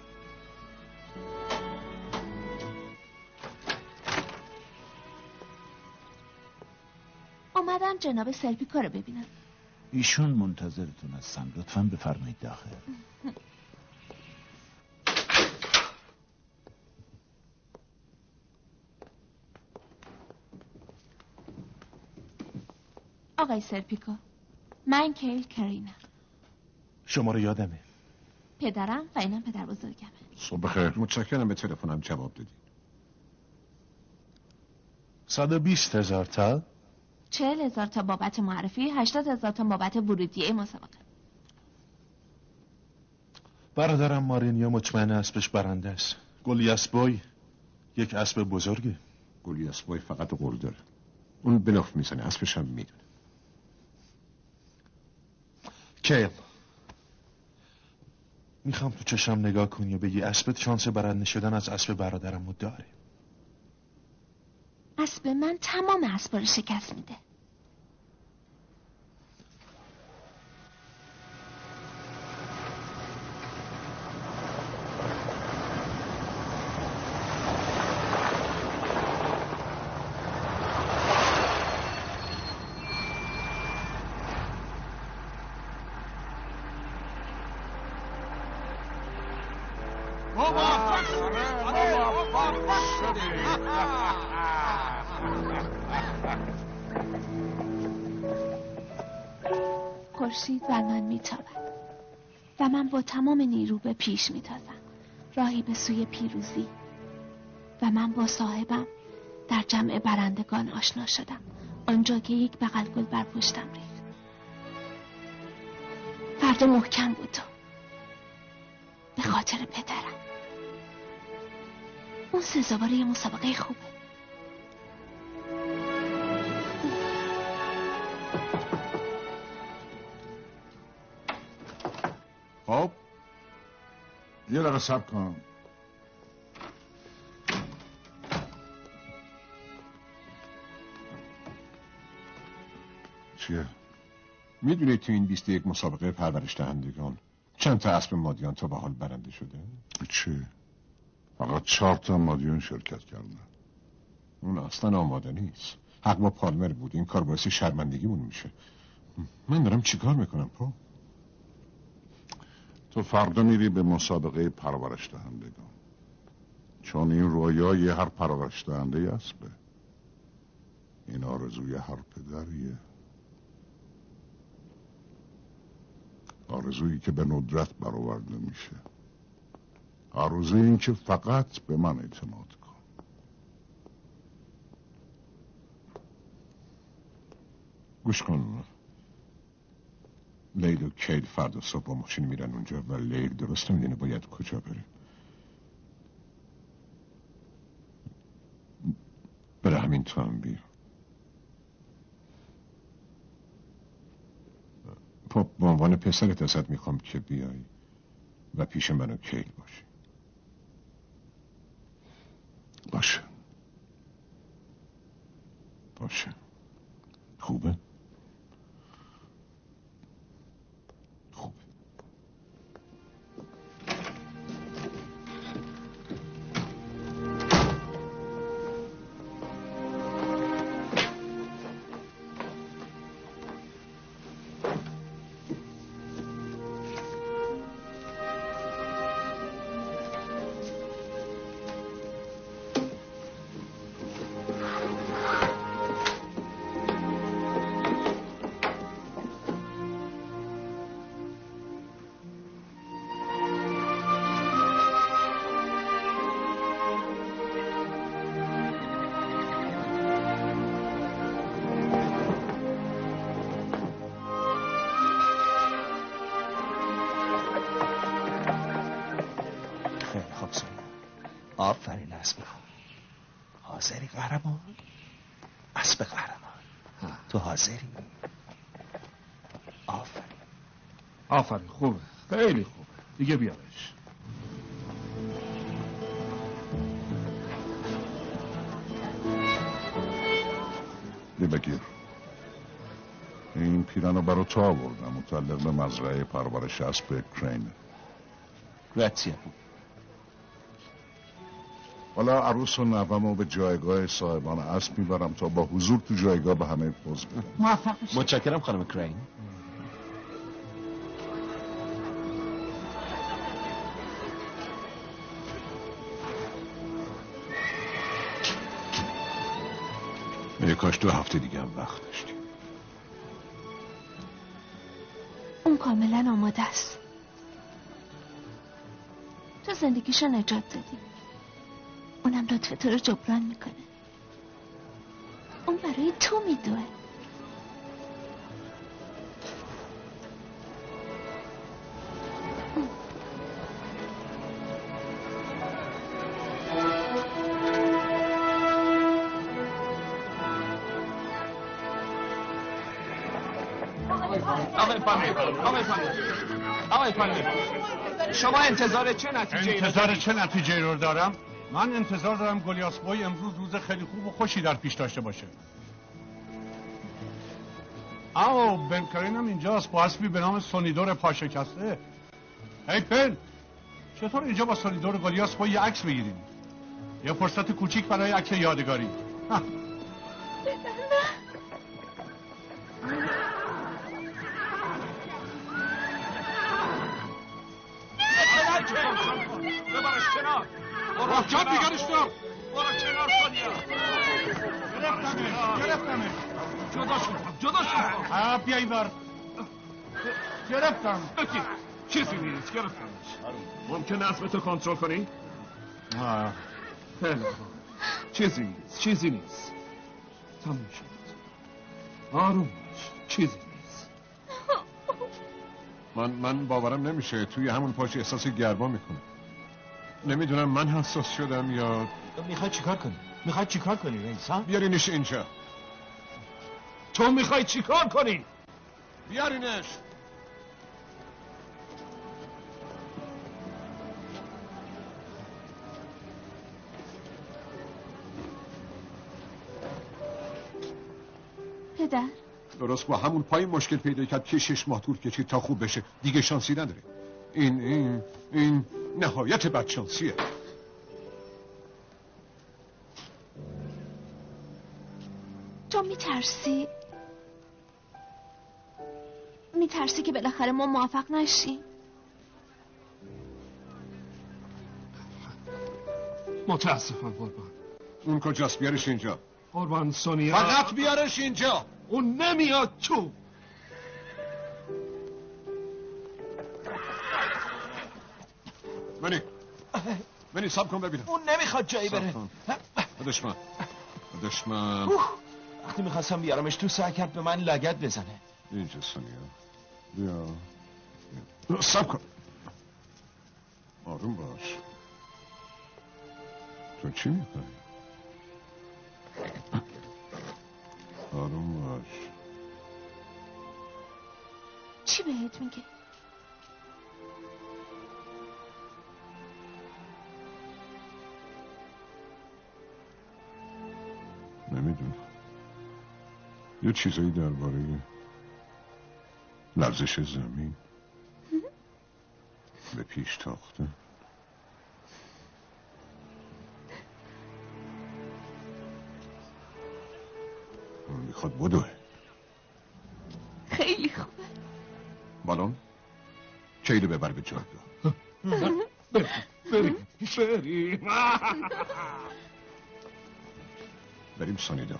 B: اومدم جناب سرپیکا رو ببینم.
J: ایشون منتظرتون هستن. لطفا بفرمایید داخل.
B: آقای سرپیکو من کیل کرینم.
R: شما رو یادمه.
B: پدرم و اینم پدر بزرگمه.
D: صبح خیر متشکرم به تلفنم جواب دادی.
R: 120 هزار تا؟
B: چهل هزار تا بابت معرفی هشتاد هزار تا بابت ورودیه مسابقه.
R: برادرم مارینیا مطمئن اسبش برنده است. گلی اسبای یک اسب بزرگه.
D: گلی اسبای فقط قول داره. اون بلاف می‌زنه اسبش هم می‌دونه.
R: کیل می‌خوام تو چشم نگاه کنی و بگی اسبت شانس برنده شدن از اسب برادرم رو داره.
B: اسب من تمام اسبا رو شکست میده. میتابد. و من با تمام نیرو به پیش میتازم راهی به سوی پیروزی. و من با صاحبم در جمع برندگان آشنا شدم. آنجا که یک بغل گل بر پشتم ریخت. فردا محکم بود تو به خاطر پدرم. اون سزاوار یه مسابقه خوبه
K: یه دقیقه سب کن چیه؟
D: می‌دونی تو این 21 مسابقه پرورش دهندگان چند تا اسب مادیان تا به حال برنده شده؟
K: چه؟ فقط چهار تا مادیون شرکت کردن
D: اون اصلا آماده نیست حق با پالمر بود این کار باعث شرمندگیمون میشه من دارم چیکار می‌کنم پا؟
K: تو فردا میری به مسابقه پرورش دهندگان. چون این رویای هر پرورش دهنده است. این آرزوی هر پدریه. آرزویی که به ندرت برآورده میشه. آرزوی این که فقط به من اعتماد کن.
D: گوش کن. لیل و کیل فردا صبح با ماشین میرن اونجا و لیل درست نمی‌دونه باید کجا بره. بره همین تو هم بیا. پاپ به عنوان پسرت ازت می‌خوام که بیای و پیش منو کیل باشی. باشه. باشه. خوبه؟
K: این پیرانو برای تو آوردم متعلق به مزرعه پرورش اسب کرین.
G: گراتیه
K: حالا عروس و نوامو به جایگاه صاحبان اسب می‌برم تا با حضور تو جایگاه به همه پوز بدم.
G: موفق متشکرم خانم کرین.
D: یه کاش دو هفته دیگه هم وقت داشتیم.
B: کاملا آماده است. تو زندگیشو نجات دادی. اونم لطف تو رو جبران می‌کنه. اون برای تو میدوه.
E: شما انتظار چه نتیجه
H: انتظار چه نتیجه رو دارم؟ من انتظار دارم گلیاس بای امروز روز خیلی خوب و خوشی در پیش داشته باشه. آو بن هم اینجاست با اسبی به نام سونیدور پاشکسته. هی بن چطور اینجا با سونیدور گلیاس با یه عکس بگیریم؟ یه فرصت کوچیک برای عکس یادگاری.
I: جا بیگرش دار برو کنار سونیا
H: گرفتمه گرفتمه.
I: جدا شد جدا شد
H: بیا این بر گرفتم.
I: بکی چیزی نیست گرفتمش. ممکن اسم تو کنترل کنی؟ خیلی چیزی نیست چیزی نیست. تموم شد. آروم چیزی نیست.
D: من من باورم نمیشه. توی همون پاش احساس گرما می‌کنه. نمی‌دونم من حساس شدم یا
G: می‌خوای چیکار کنی؟ می‌خوای چیکار کنی رئیس ها
D: بیارینش اینجا.
I: تو می‌خوای چیکار کنی؟
D: بیارینش.
B: پدر.
D: درست با همون پای مشکل پیدا کرد که شش ماه طول کشید تا خوب بشه. دیگه شانسی نداره. این این این نهایت بدشانسیه
B: تو میترسی؟ میترسی که بالاخره ما موافق نشیم؟
E: متاسفم قربان.
D: اون کجاست؟ بیارش اینجا.
E: قربان سونیا.
D: فقط بیارش اینجا.
E: اون نمیاد تو.
D: منی. منی سب کن ببینم.
G: اون نمی‌خواد جایی بره.
D: دشمن. دشمن.
G: وقتی می‌خواستم بیارمش تو سعی کرد به من لگت بزنه.
D: اینجا سونیا بیا. بیا. سب کن. آروم باش. تو چی می‌کنی؟ آروم باش.
B: چی بهت میگه؟
D: نمی‌دونم یه چیزایی درباره لرزش زمین به پیش تاخته. اون می‌خواد بدوه.
B: خیلی خوبه
D: بالون کیلو ببر به جایگاه
E: بریم بریم
D: بریم. سانیدا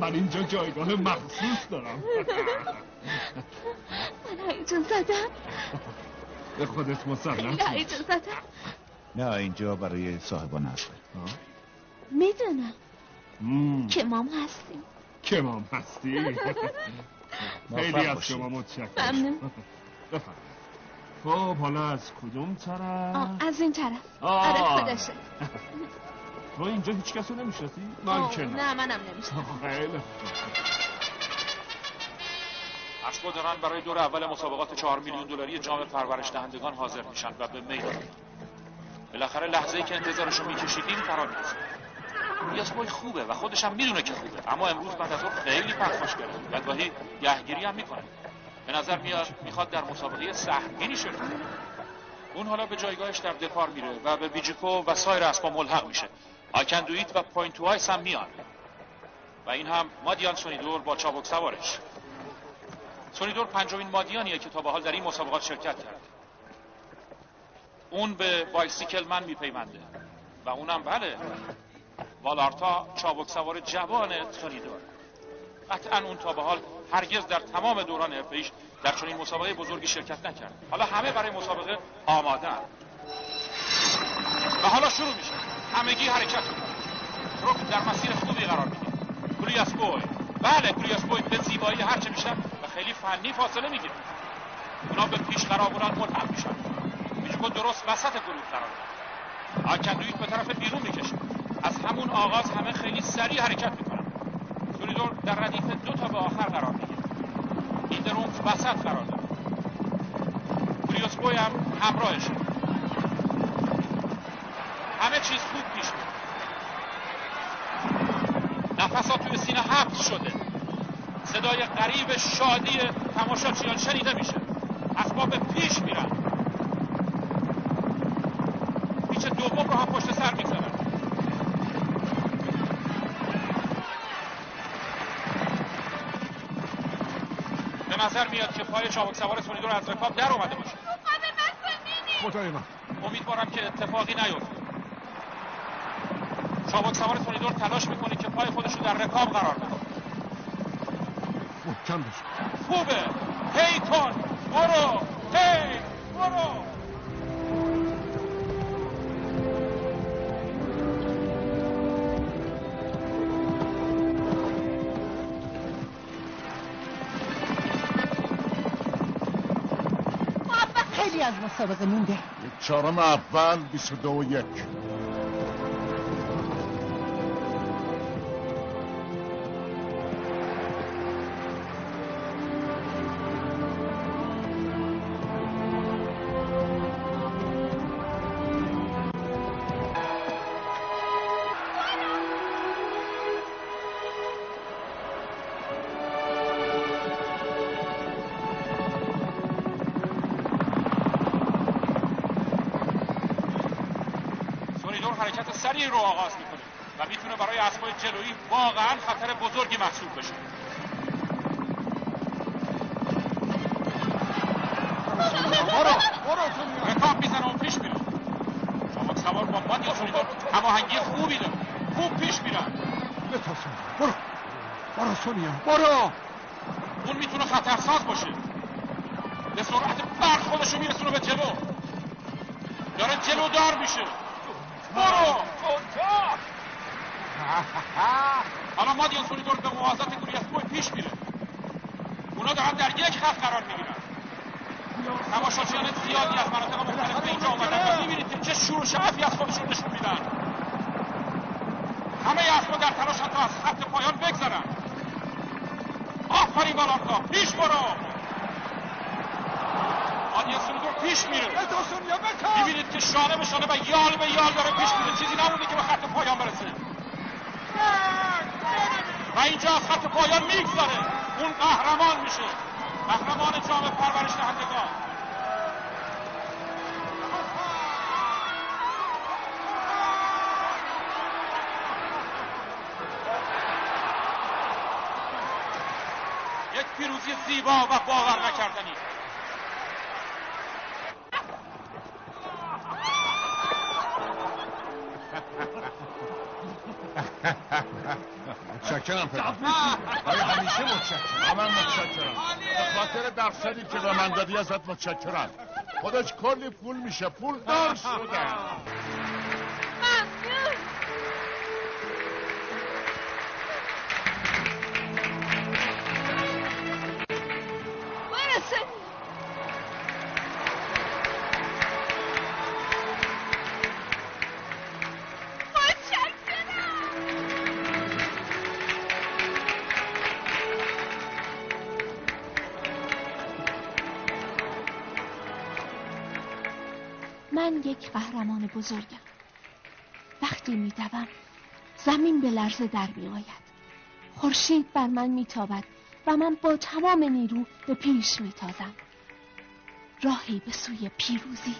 E: من اینجا جایگاه مخصوص دارم.
B: من هیجان زدم.
E: به خودت مسلم
B: خیلی هیجان زدم.
J: نه اینجا برای صاحبان هست.
B: می‌دونم.
E: مم.
B: که مام هستیم.
E: کمام هستی. خیلی از. شما متشکرم.
B: ممنون.
E: بفرم خب حالا از کدوم طرف؟
B: آه، از این طرف.
E: آه.
B: آره خودشه
E: تو اینجا هیچ کس رو نمی‌شناسی؟ من که نه.
B: نه منم نمیشنم
E: خیلی
I: دارن برای دور اول مسابقات چهار میلیون دلاری جام پرورش دهندگان حاضر میشن و به میدان بالاخره لحظه ای که انتظارشو میکشیدیم فرا می‌رسه یاسمای خوبه و خودش هم می‌دونه که خوبه. اما امروز بعد از اون خیلی پرخاش کرده. و گاهی گهگیری هم می‌کنه. به نظر میاد می‌خواد در مسابقه سهمگینی شرکت کنه. اون حالا به جایگاهش در دفار میره و به بیجیکو و سایر اسبا ملحق میشه. آکندویت و پوینتوهایس هم میان. و این هم مادیان سونیدور با چابک سوارش. سونیدور پنجمین مادیانیه که تا به حال در این مسابقات شرکت کرده. اون به بایسیکل من میپیونده. و اونم بله والارتا چابک سوار جوان سونیدور. قطعا اون تا به حال هرگز در تمام دوران حرفه‌ایش در چنین مسابقه بزرگی شرکت نکرد. حالا همه برای مسابقه آماده و حالا شروع میشه. همگی حرکت رک در مسیر خوبی قرار می‌گیره گریاس بوی. بله گریاس بوی به زیبایی هرچه میشن و خیلی فنی فاصله می‌گیره اونا به پیش قرابونان ملحق میشن میجوکو درست وسط گروه قرار آکندویت به طرف بیرون می‌کشه از همون آغاز همه خیلی سریع حرکت می‌کنن سوریدور در ردیف دو تا به آخر قرار می‌گیره. ایدرونف وسط قرار داره. گریوس بوی هم همراهشه همه چیز خوب پیش میره. نفسات توی سینه حبس شده. صدای غریب شادی تماشاچیان شنیده میشه. اسباب پیش میرن. پیچ دوم رو هم پشت سر می‌گذارن. نظر میاد که پای چابک سوار سونیدور از رکاب در اومده باشه.
E: خدای من
I: امیدوارم که اتفاقی نیفته. چابک سوار سونیدور تلاش می‌کنه که پای خودش رو در رکاب قرار بده.
E: محکم بشه.
I: خوبه. هی کن. برو. هی. برو.
C: مسابقه مونده.
K: چهارم اول بیست و دو و یک.
I: پیروزی زیبا و باور نکردنی.
M: متشکرم پدر. همیشه متشکرم؟ من متشکرم. به خاطر درصدی که به من دادی ازت متشکرم. خودش کلی پول میشه. پول دار شدم
B: وقتی میدوم. زمین به لرزه در می آید خورشید بر من میتابد و من با تمام نیرو به پیش میتازم. راهی به سوی پیروزی.